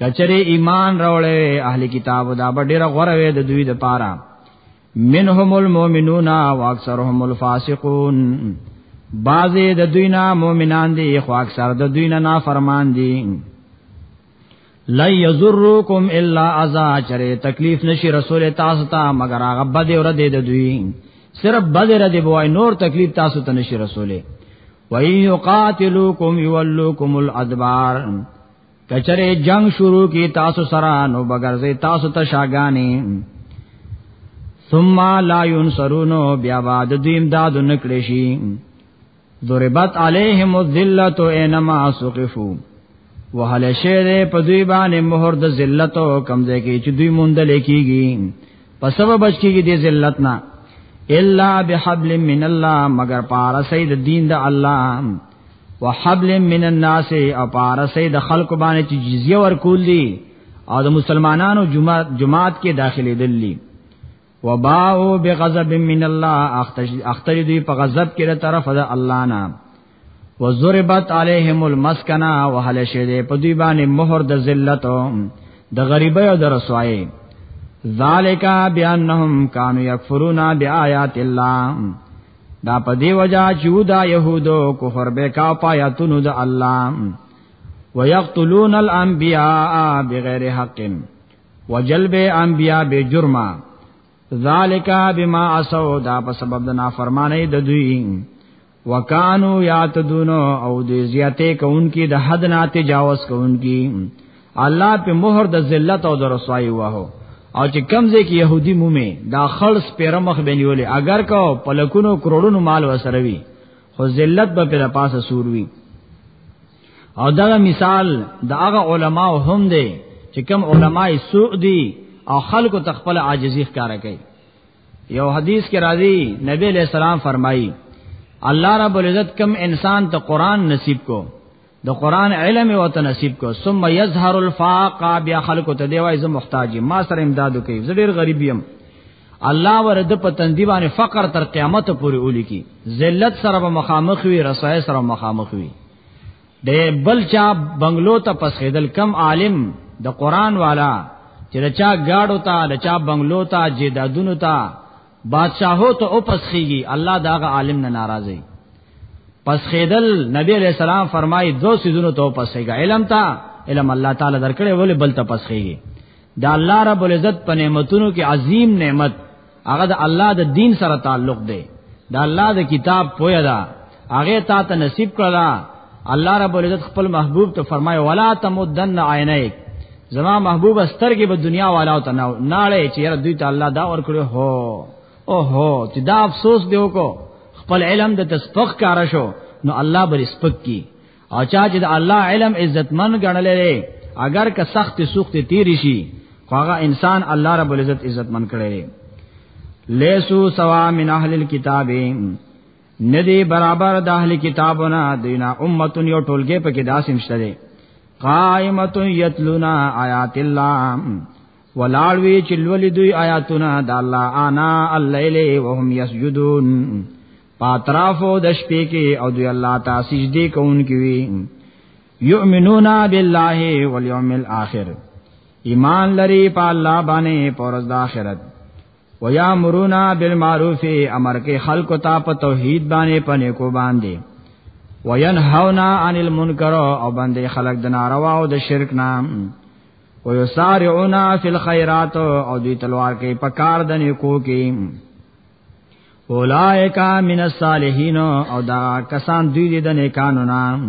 کچره ایمان راولې اهل کتاب دا ډیره غوړه وې د دوی د پاره منهم المؤمنون واکثرهم الفاسقون بعضی د دوی نه مؤمنان دي خو اکثر د دوی نه نافرمان دي لا یزرکم الا اذا چره تکلیف نشي رسول تاسو ته مگر هغه بد اور د دوی صرف بد اور د بوای نور تکلیف تاسو ته نشي رسوله وَإِن يُقَاتِلُوكُمْ يُوَلُّوكُمُ الْأَدْبَارَ کچره جنگ شروع کی تاسو سره نو بغرزه تاسو ته شاګانی ثم لا ينصرون بیا بعد دیم داد نکړي شي ضربت عليهم الذلت انما سقفوا وهل شیر په دوی باندې مہر د ذلت او کمزې کې چې دوی مونږ لیکيږي په سبب بچ کېږي د ذلت نه الا بحبل من الله مگر پار سید دین د الله وحبل من الناس او پارسه د خلق باندې چې جزیه ورکول دي او د مسلمانانو جماعت جماعت کې داخلي دلی وباو بغضب من الله اختری دوی په غضب کې له طرف د الله نه وزربت علیهم المسکنا وهل شید په دوی باندې مہر د ذلت د غریبۍ او د رسوایی ذالک بانهم کانوا یکفرون بیاات الله دا په دی وجا چودا يهودو کفر به کا پایاتونو د الله ويقتلون الانبياء بغیر حق وجلب انبیاء به جرمه ذالک بما اسو دا په سبب د نافرمانی د دوی وکانو یاتدون او د زیاته کونکي د حد نه تجاوز کونکي الله په مہر د ذلت او د رسوایی واه او چې کمزې کې يهودي مومي دا خلص پیره مخ بنیولې اگر کو په لکونو کروڑونو مال وسره وي خو ذلت به پر پاسه سور وي او دا مثال د هغه علما هم دی چې کم علماي سوء دي او خلکو تخپل عاجزي ښکارا کوي یو حدیث کې راځي نبی علیہ السلام فرمایي الله رب العزت کم انسان ته قران نصیب کو د قران علم او ته نصیب کو ثم یظهر الفاق بیا خلق ته دی وای زه محتاج ما سره امدادو کوي زه ډیر غریب یم الله ورد په تندی باندې فقر تر قیامت پورې اولی کی ذلت سره به مخامخ وي رسای سره مخامخ وي د بل چا بنگلو ته پسخیدل کم عالم د قران والا چې د چا گاډو ته د چا بنگلو ته جیدادونو ته بادشاہو ته او پسخیږي الله داغه عالم نه ناراضي پس خیدل نبی علیہ السلام فرمای دو سيزونو ته پسخیږي علم تا علم الله تعالی درکړي ولې بل ته پسخیږي دا الله رب العزت په نعمتونو کې عظیم نعمت هغه د الله د دین سره تعلق دی دا الله د کتاب پویا ده هغه تا ته نصیب کړلا الله رب العزت خپل محبوب ته فرمایي ولا تمدن عینیک زما محبوب سترګې به دنیا والا ته نه ناړې چې یاره دوی ته الله دا ور کړو هو او هو چې دا افسوس دی وکړو خپل علم د تسبق کار شو نو الله بر سپک کی او چا چې د الله علم عزتمن ګڼلې اگر که سخت سوخت تیری شي هغه انسان الله رب العزت عزتمن کړي لیسو سوا من اهل الكتاب ندی برابر د اهل کتابونه دینا امه یو ټولګه پکې داسم شته دی قائمت یتلونا آیات الله ولاړوی چلولی دوی آیاتونه د الله انا الليل وهم یسجدون پاترافو د شپې کې او دوی الله تعالی سجدي کوونکی وي یؤمنون بالله والیوم الاخر ایمان لري په الله باندې پرز د آخرت ويامرون بالمعروف امر کې خلق ته په توحید باندې پنه کو باندې وینهونا عن المنکر او باندې خلق د ناروا او د شرک نام ويسارعون في الخيرات او دوی تلوار کې پکار د نیکو کې اولائک من الصالحین او دا کسان دوی د نیکانو نام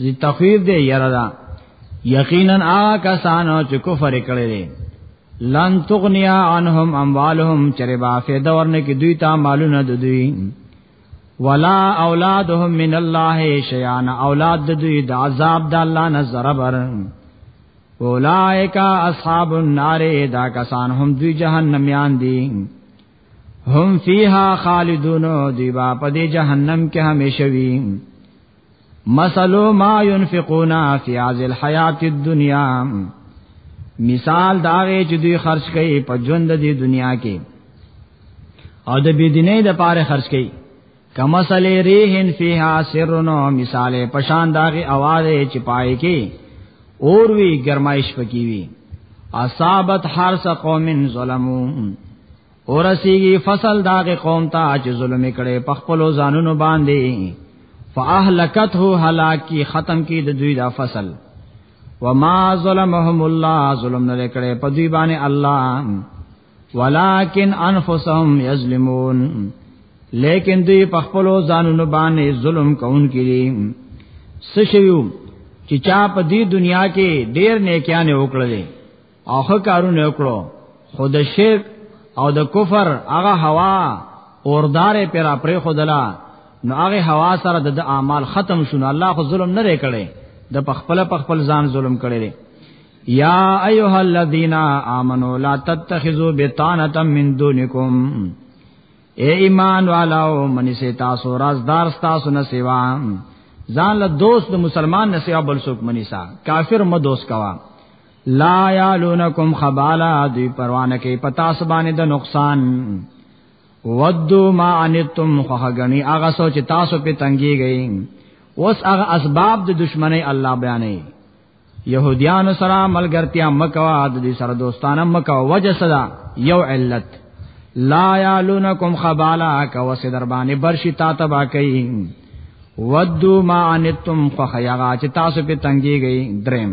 زی تخویف دی یره دا یقینا آ کسانو چې کفر کړی دی لن تغنیا عنهم اموالهم چرې با فیدا ورنه کې دوی ته مالونه د دوی ولا اولادهم من الله شیئا اولاد د دوی د عذاب د الله نه زربر اولائک اصحاب النار دا کسان هم دوی جهنم یان دي هم فیها خالدون دی با په دې جهنم کې همیشه وي مثلو ما ينفقون فی هذه الحیات الدنیا مثال دا غي چې دوی خرج کوي په ژوند د دنیا کې او د بيدینې د پاره خرج کوي کما سلی ریحن فیها سرنو مثال پشان داغه आवाज چې پای کې اور وی گرمایش پکې وی اصابت حرس قوم ظلمو ورسیږي فصل داغه قوم ته چې ظلم کړي په خپل ځانونو باندې فاهلکته هلاکی ختم کی د دوی دا فصل وما ظلمهم الله ظلم نه کړي په دوی باندې الله ولکن انفسهم یظلمون لیکن دوی په خپل ځانونو باندې ظلم کوونکي دي سشیو چې چا په دې دنیا کې ډېر نیکیانه وکړلې اوخه کارونه وکړو خود شرک او د کفر هغه هوا اوردارې پر پرې خودلا نو هغه هوا سره د اعمال ختم شونه الله خو ظلم نه لري کړي د پخپل پخپل ځان ظلم کړي لري یا ایها الذین آمنو لا تتخذوا بطانه من دونکم اے ایمان والو منی سے تاسو رازدار تاسو نه سیوا ځان له دوست د مسلمان نه سیوا بل څوک منی سا کافر مو دوست کوا لا یالونکم خبالا دوی پروانه کې پتا سبانه د نقصان ودو ما انتم خغنی هغه سوچ تاسو په تنګي گئی اوس هغه اسباب د دشمنی الله بیانې يهوديان سره ملګرتیا مکوا د دې سره دوستانه مکوا وجه صدا یو علت لا یالونکم خبالا کا وسدر باندې برشي تا تبا کوي ودو ما انتم خخیغا چې تاسو په تنګي گئی دریم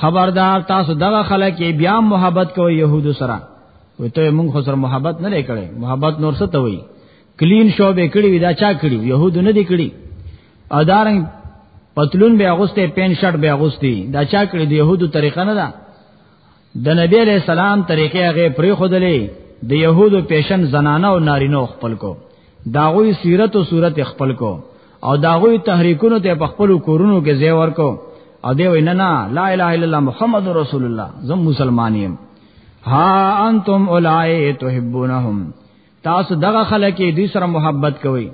خبردار تاسو دغه خلک بیا محبت کوي يهودو سره وي ته مونږ خو سره محبت نه لري محبت نور څه ته وي کلین شو به کړی ودا چا کړی يهودو نه دی کړی ادارنګ پتلون به اغوسته پین شرټ به اغوستی دا چا کړی د يهودو طریقه نه ده د نبی علیہ السلام طریقې هغه پرې خودلې د يهودو پیشن زنانه او نارینه خپل کو داغوی سیرت او صورت خپل کو او داغوی تحریکونو ته په خپل کورونو کې ځای ورکو او دی وینا نه لا اله الا الله محمد رسول الله زم مسلمان یم ها انتم اولای تحبونهم تاسو دغه خلک دې سره محبت کوئ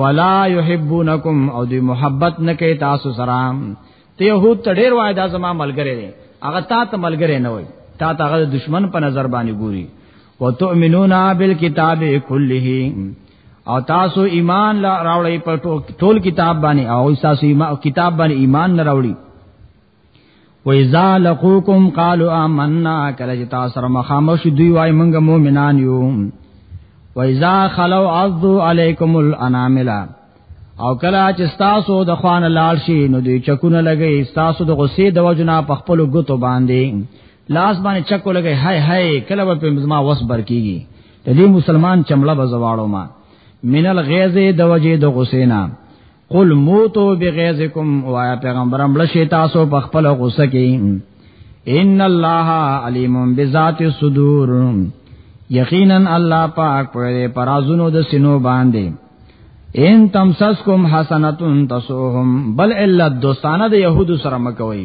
ولا يحبونکم او دې محبت نه کوي تاسو سره ته يهود ته ډېر وای دا زما ملګری دی هغه تا ته ملګری نه وای تا ته هغه دشمن په نظر باندې ګوري وتؤمنون بالکتاب كله او تاسو ایمان لا راوړی په ټول کتاب باندې او تاسو ایمان کتاب باندې ایمان نه راوړی و اذا لقوکم قالوا آمنا کله چې تاسو سره مخامخ شو دوی وای مونږ مؤمنان یو و اذا خلو عضو علیکم الاناملا او کله چې تاسو د خوان لال شي نو دوی چکونه لګي تاسو د غصې د وجنا په خپل ګوتو باندې لاس باندې چکو لګي هاي هاي کله به په زما وس بر کیږي ته دې مسلمان چمړه بزواړو ما منل غیظ د وجه د غسینا قل موتو بغیظکم وایا پیغمبر امړ شي تاسو په خپل غصه کې ان الله علیم بذات الصدور یقینا الله پاک پر پرازونو د سینو باندې ان تمسسکم حسنتون تسوهم بل الا دوستانه د يهودو سره مکوئ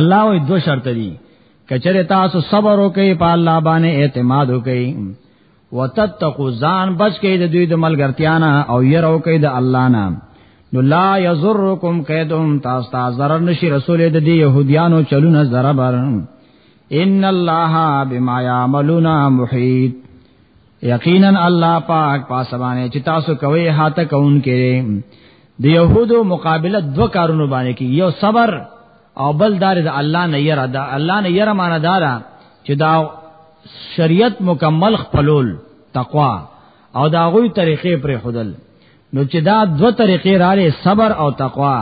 الله وې دو شرط دي کچره تاسو صبر وکي په الله باندې اعتماد وکي وتتقوا ځان بچ کړئ د دوی د ملګرتیا نه او ير او کړئ د الله نه نو لا یزرکم کیدهم تاسو ته zarar نشي رسول د دې يهوديانو چلونه zarar ان الله بما يعملون محيط یقینا الله پاک پاسبانه چې تاسو کوي هاته کون کې د يهودو مقابله دو کارونو باندې کې یو صبر او بل دار د الله نه یره دا الله نه یره معنا دارا چې دا شریعت مکمل خپلول تقوا او دا غوي طریقې پر خودل نو چې دا دو طریقې رااله صبر او تقوا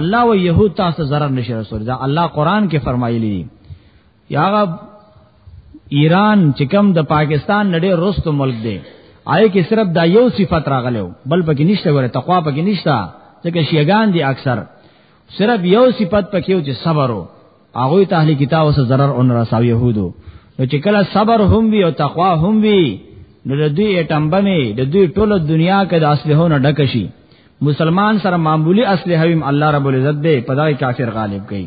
الله و يهود تاسو zarar نشي رسول دا الله قران کې فرمایلی یا ایران چې کوم د پاکستان نړۍ رستو ملک دی آی کې صرف دا یو صفت راغلو بل پکې نشته وره تقوا پکې نشته ځکه شیعاګان دي اکثر صرف یو صفت پکې و چې صبر وو هغه ته اهلي کتاب سره zarar اون رساو يهودو نو چې کله صبر هم وي او تقوا هم وي نو د دوی اټمبه نه د دوی ټوله دنیا کې د اصله نه ډک شي مسلمان سره معمولی اصله هم الله رب العزت دې پدای کافر غالب کړي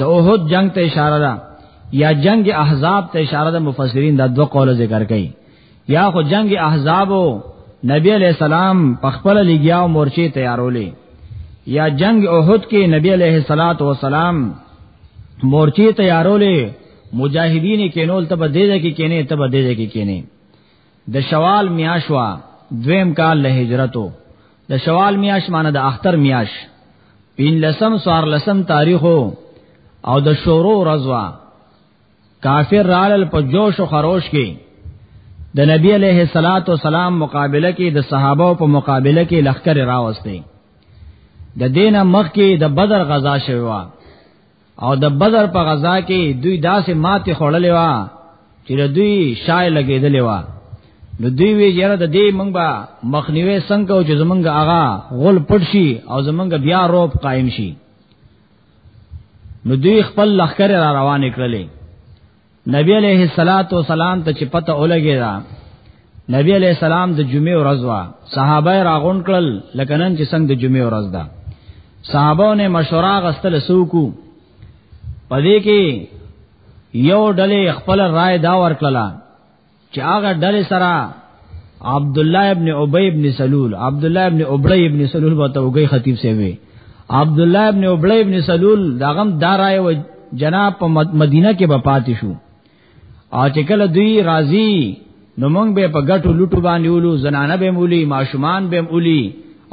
د اوحد جنگ ته اشاره ده یا جنگ احزاب ته اشاره ده مفسرین دا دوه قول ذکر کړي یا خو جنگ احزاب او نبی علیہ السلام په خپل لګیا او مورچه تیارولې یا جنگ اوحد کې نبی علیہ الصلات والسلام مورچه تیارولې مجاهدین کې نول ته بده ده کې کینه ته بده ده کې کینه د شوال میاش وا دویم کال له هجرتو د شوال میاش معنی د اختر میاش پین لسم سوار لسم تاریخو او د شورو رضوا کافر رال په جوش او خروش کې د نبی علیہ الصلات والسلام مقابله کې د صحابه په مقابله کې لخر راوستي د دینه مخ کې د بدر غزا شوی او د بدر په غزا کې دوی داسې ماته خړلې وا چې دوی شای لګېدلې وا نو دوی وی یره د دې مونږ با مخنیوي څنګه او چې زمونږ آغا غول پټ شي او زمونږ بیا روب قائم شي نو دوی خپل لخر را روان کړلې نبی علیہ الصلات والسلام ته چې پته ولګی دا نبی علیہ السلام د جمعې ورځ وا صحابه راغون کړل لکه نن چې څنګه د جمعې ورځ ده صحابه نه مشوره غستل سوکو پدې کې یو ډلې خپل رائے دا ورکړه چې هغه ډلې سره عبد الله ابن ابي ابن سلول عبد الله ابن ابي ابن سلول وته وګي خطیب سی وي عبد الله ابن ابي ابن سلول داغم دارای و جناب په مدینه کې به پاتې شو او چې کله دوی راضي نو موږ به په ګټو لټو باندې ولو زنانه به مولي ماشومان به مولي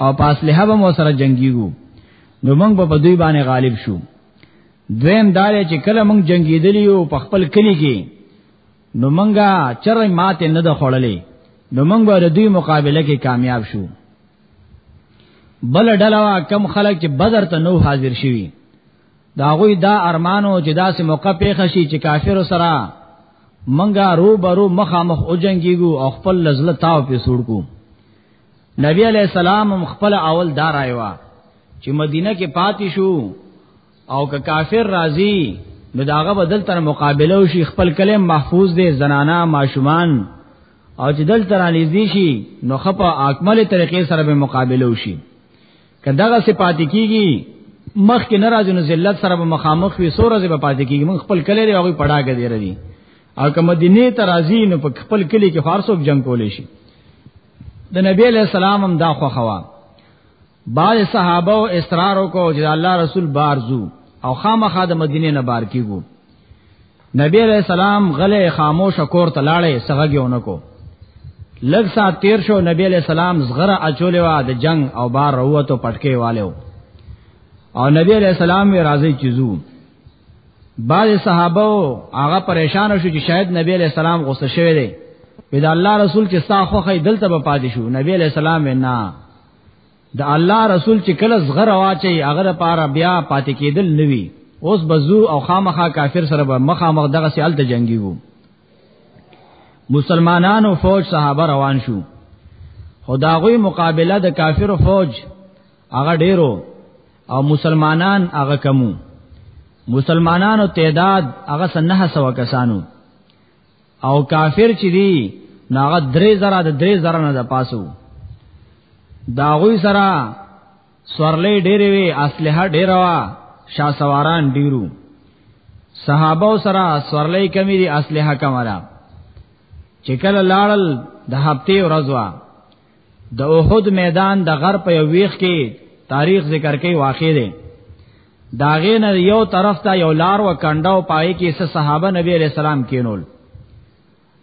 او پاسله به مو سره جنگيګو نو موږ به په دوی باندې غالب شو دویم دار چې کله موږ جنگیدلی یو په خپل کلی کې نو منګه چر ماته نه د خړلې نو منګ به دوی مقابله کې کامیاب شو بل ډلوا کم خلک چې بدر ته نو حاضر شوي دا غوی دا ارمانو چې داسې موقع پیښ شي چې کافر سره منګه رو برو مخامخ او جنگيګو او خپل لزله تاو په سوړ کو نبی علیہ السلام خپل اول دار آیوا چې مدینه کې پاتې شو او که کافر راضی نو داغه بدل تر مقابله او شي خپل کلم محفوظ دي زنانا ماشومان او چې دل تر انیزدي شي نو خپه اکمل طریقې سره به مقابله او شي کداغه صفات کیږي مخ کې ناراضي نو ذلت سره به مخامخ وي سور زې به پاتې کیږي من خپل کله لري هغه پړا کې دی ردي او که مدینه ته راځي نو په خپل کلی کې فارسوب جنگ کولې شي د نبی له سلام هم دا خو خوا بعض صحابه او اصرار وکړو چې الله رسول بارزو او خامخا د مدینه نه بار کیګو نبی علیہ السلام غلې خاموش کور ته لاړې سغهګیونه کو لږ سات تیر شو نبی علیہ السلام زغره اچولې وا د جنگ او بار وروته پټکې والو او نبی علیہ السلام وی راځي چیزو بعض صحابه هغه پریشان شو چې شاید نبی علیہ السلام غوسه شوی دی پیدا الله رسول چې ستا خوخه دلته به پاتې شو نبی علیہ السلام نه د الله رسول چې کله زغره واچي هغه لپاره بیا پاتې کېدل نوي اوس بزو او خامخا کافر سره به مخامخ دغه سیال ته جنگي وو مسلمانانو فوج صحابه روان شو خداغوی مقابله د کافر فوج هغه ډیرو او مسلمانان هغه کمو مسلمانانو تعداد هغه سنه سو کسانو او کافر چې دی ناغه درې زره د درې زره نه د پاسو دا غوي سره سورلې ډېرې وي اسلحه ډېره وا شاه سواران ډیرو صحابه سره سورلې کمی دي اسلحه کمره چې کله لاړل د هفته ورځ وا د احد میدان د غر په یو ویخ کې تاریخ ذکر کوي واقع دی داغه نه یو طرف ته یو لار و کنډاو پای کې څه صحابه نبی علیہ السلام کینول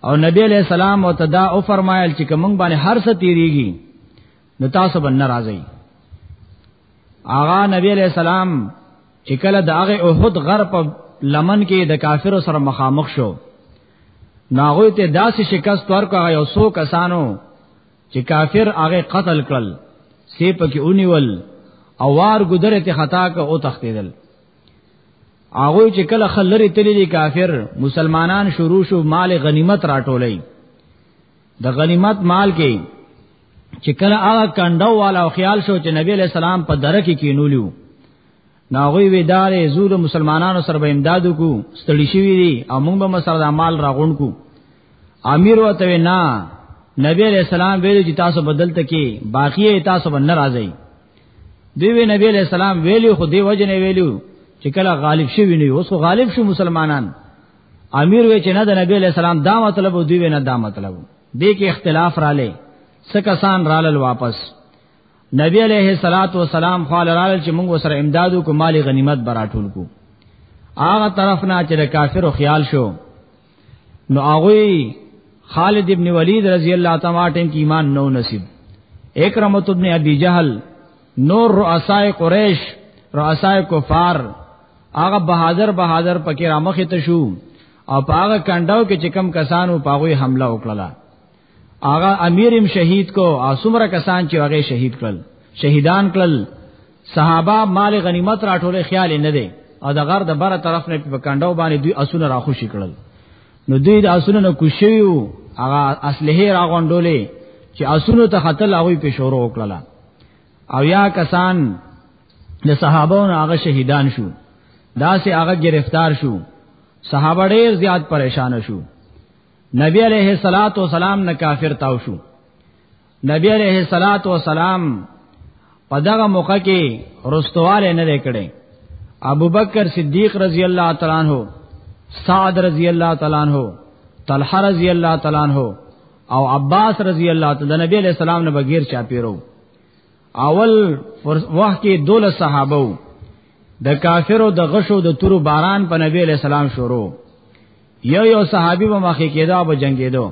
او نبی علیہ السلام متدا او فرمایل چې کوم باندې هر څه تیریږي نو تاسو باندې ناراضي آغا نبی علیہ السلام چې کله د هغه احد غر په لمن کې د کافرو سره مخامخ شو ناغوی ته داسې شکست ورکو هغه یو سو کسانو چې کافر هغه قتل کړل سی پکې اونیول او وار ګدره ته خطا ک او تختیدل هغه چې کله خلری تللی دي کافر مسلمانان شروع شو مال غنیمت راټولې د غنیمت مال کې چې کله هغه کندو والا خیال شو چې نبی له سلام په درکه کې نولیو ناغوی وی دار زور مسلمانانو سره به امداد کو ستړي شي وی او موږ به مسره د مال راغون کو امیر وته نه نبی علیہ السلام ویل چې تاسو بدل تکي باقی تاسو به ناراضي دیوی نبی علیہ السلام ویلو خو دی وجنه ویلو چې کله غالب شي ویني اوس خو غالب شو مسلمانان امیر وی چې نه د نبی علیہ السلام دا مطلب دی نه دا مطلب دی کې اختلاف را لې سکسان رالل واپس نبی علیہ الصلات والسلام قال رال چې موږ سره امدادو کو مال غنیمت براټول کو هغه طرف نه چې د کافرو خیال شو نو هغه خالد ابن ولید رضی الله تعالی ټیم کې ایمان نو نصیب اکرمت ابن ابي جهل نور رؤساء قریش رؤساء کفار هغه بهادر بهادر پکې رامخې ته شو او په هغه کنداو کې چې کم کسانو پاغوي حمله وکړه هغه امیرم شهید کو اسمره کسان چې هغه شهید کړل شهیدان کړل صحابه مال غنیمت راټوله خیال نه دی او د غر د بره طرف نه په کندو باندې دوی اسونه راخوشي کړل نو دوی د اسونه نو کوشوي او هغه اصله راغونډولې چې اسونه ته خطل هغه په شورو وکړه او یا کسان د صحابهونو هغه شهیدان شو دا سه هغه گرفتار شو صحابه ډېر زیات پریشان شو نبی علیہ الصلات والسلام نه کافر تاو شو نبی علیہ الصلات والسلام په دغه موقع کې رستواله نه کړي ابو بکر صدیق رضی الله تعالی عنہ سعد رضی الله تعالی عنہ طلحه رضی الله تعالی عنہ او عباس رضی الله تعالی نبی علیہ السلام نه بغیر چا پیرو اول وخت کې دوله صحابه د کافرو د غشو د تورو باران په نبی علیہ السلام شروع یو یو صحابي به مخې کېدا به جنگېدو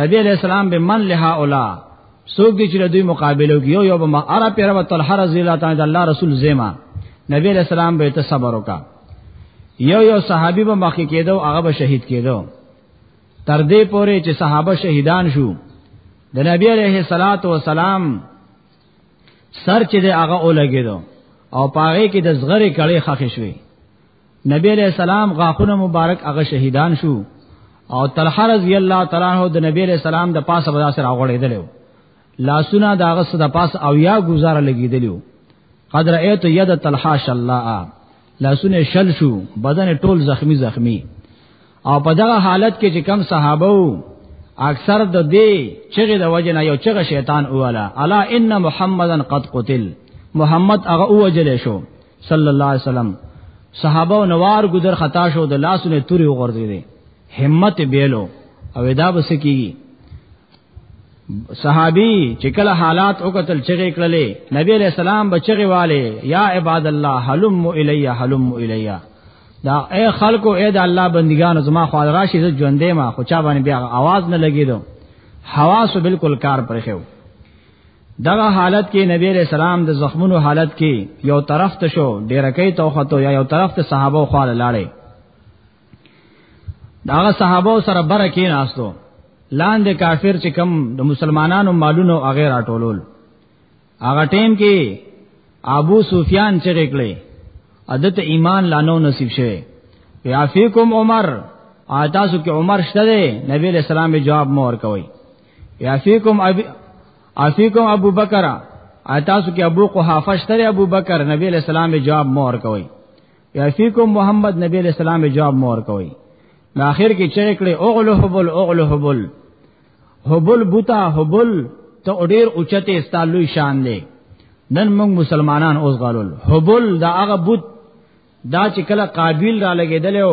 نبی علیہ السلام به من لها اولا سوق دي چې دوی مقابله کوي یو یو به ما اره پیر و طلحه رضی الله تعالی الله رسول زیما نبی علیہ السلام به ته صبر وکا یو یو صحابي به مخې کېدو هغه به شهید کېدو تر دې پورې چې صحابه شهیدان شو د نبی علیہ الصلات والسلام سر چې د هغه اولګیدو او پاره کې د زغره کړي خخ شوي نبی علیہ السلام غاخونه مبارک هغه شهیدان شو او طلحه رضی الله تعالی عنہ د نبی علیہ السلام د پاسه ودا سره غړېدلو لاسونه داغه صد پاس او یا گزاره لګیدلو قدر ایت ید طلحه شلا لاسونه شل شو بدن ټول زخمی زخمی او په دغه حالت کې چې کم صحابه وو اکثر د دې چغې د وجنه یو چغه شیطان اواله الا ان محمدن قد قتل محمد هغه اوجل شو صلی الله علیه وسلم صحابه او نوار ګذر خطا شو د لاسونه توري وغورځیدي همت بیلو او دا بس کیږي صحابي چې کله حالات او قتل چغې کړلې نبی علیہ السلام بچغه والے یا عباد الله حلم الیا حلم الیا دا اے خلکو اے د الله بندگانو زما خو راشي زه ژوندې ما خو چا باندې بیا आवाज نه لګیدو حواس بالکل کار پر خو دغه حالت کې نبی علیہ السلام د زخمونو حالت کې یو طرف ته شو ډیرکې توخته یا یو طرف ته صحابه خو لاړې داغه صحابه سره بره کې ناستو لاندې کافر چې کم د مسلمانانو مالونو هغه راټولول هغه ټیم کې ابو سفیان چې رکلې عادت ایمان لانو نصیب شوه یا فیکم عمر آتاسو کې عمر شته دی نبی علیہ السلام جواب مور کوي یا فیکم ابي افیکم ابو بکر آتاسو کې ابو قحافه شته ابو بکر نبی علیہ السلام جواب مور کوي یا فیکم محمد نبی علیہ السلام جواب مور کوي نو اخر کې چې کړي اوغلو حبل اوغلو حبل حبل بوتا حبل ته ډیر اوچته استالو شان دی نن موږ مسلمانان اوس غالول حبل دا هغه بوت دا چې کله قابیل را لګیدلو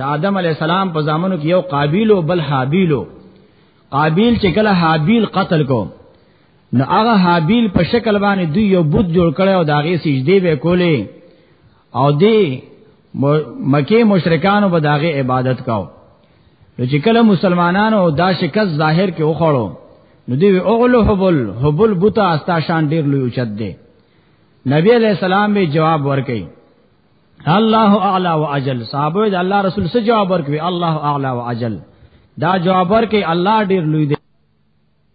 د آدم علی السلام په زامنو کې یو قابیل او بل حابیل قابیل چې کله حابیل قتل کو نو هغه حابیل په شکل باندې دوی یو بت جوړ کړي او داغه سجدي به کولې او دی مکه مشرکانو به داغه عبادت کاو نو چې کله مسلمانانو دا شکست ظاهر کې وخړو نو دی اوغلو حبل حبل بوتا استا شان ډیر لوی اوچت دی نبی علیہ السلام به جواب ورکړي الله اعلی واجل صحابه د الله رسول سره جواب ورکړي الله اعلی واجل دا جواب ورکړي الله ډیر لوی دی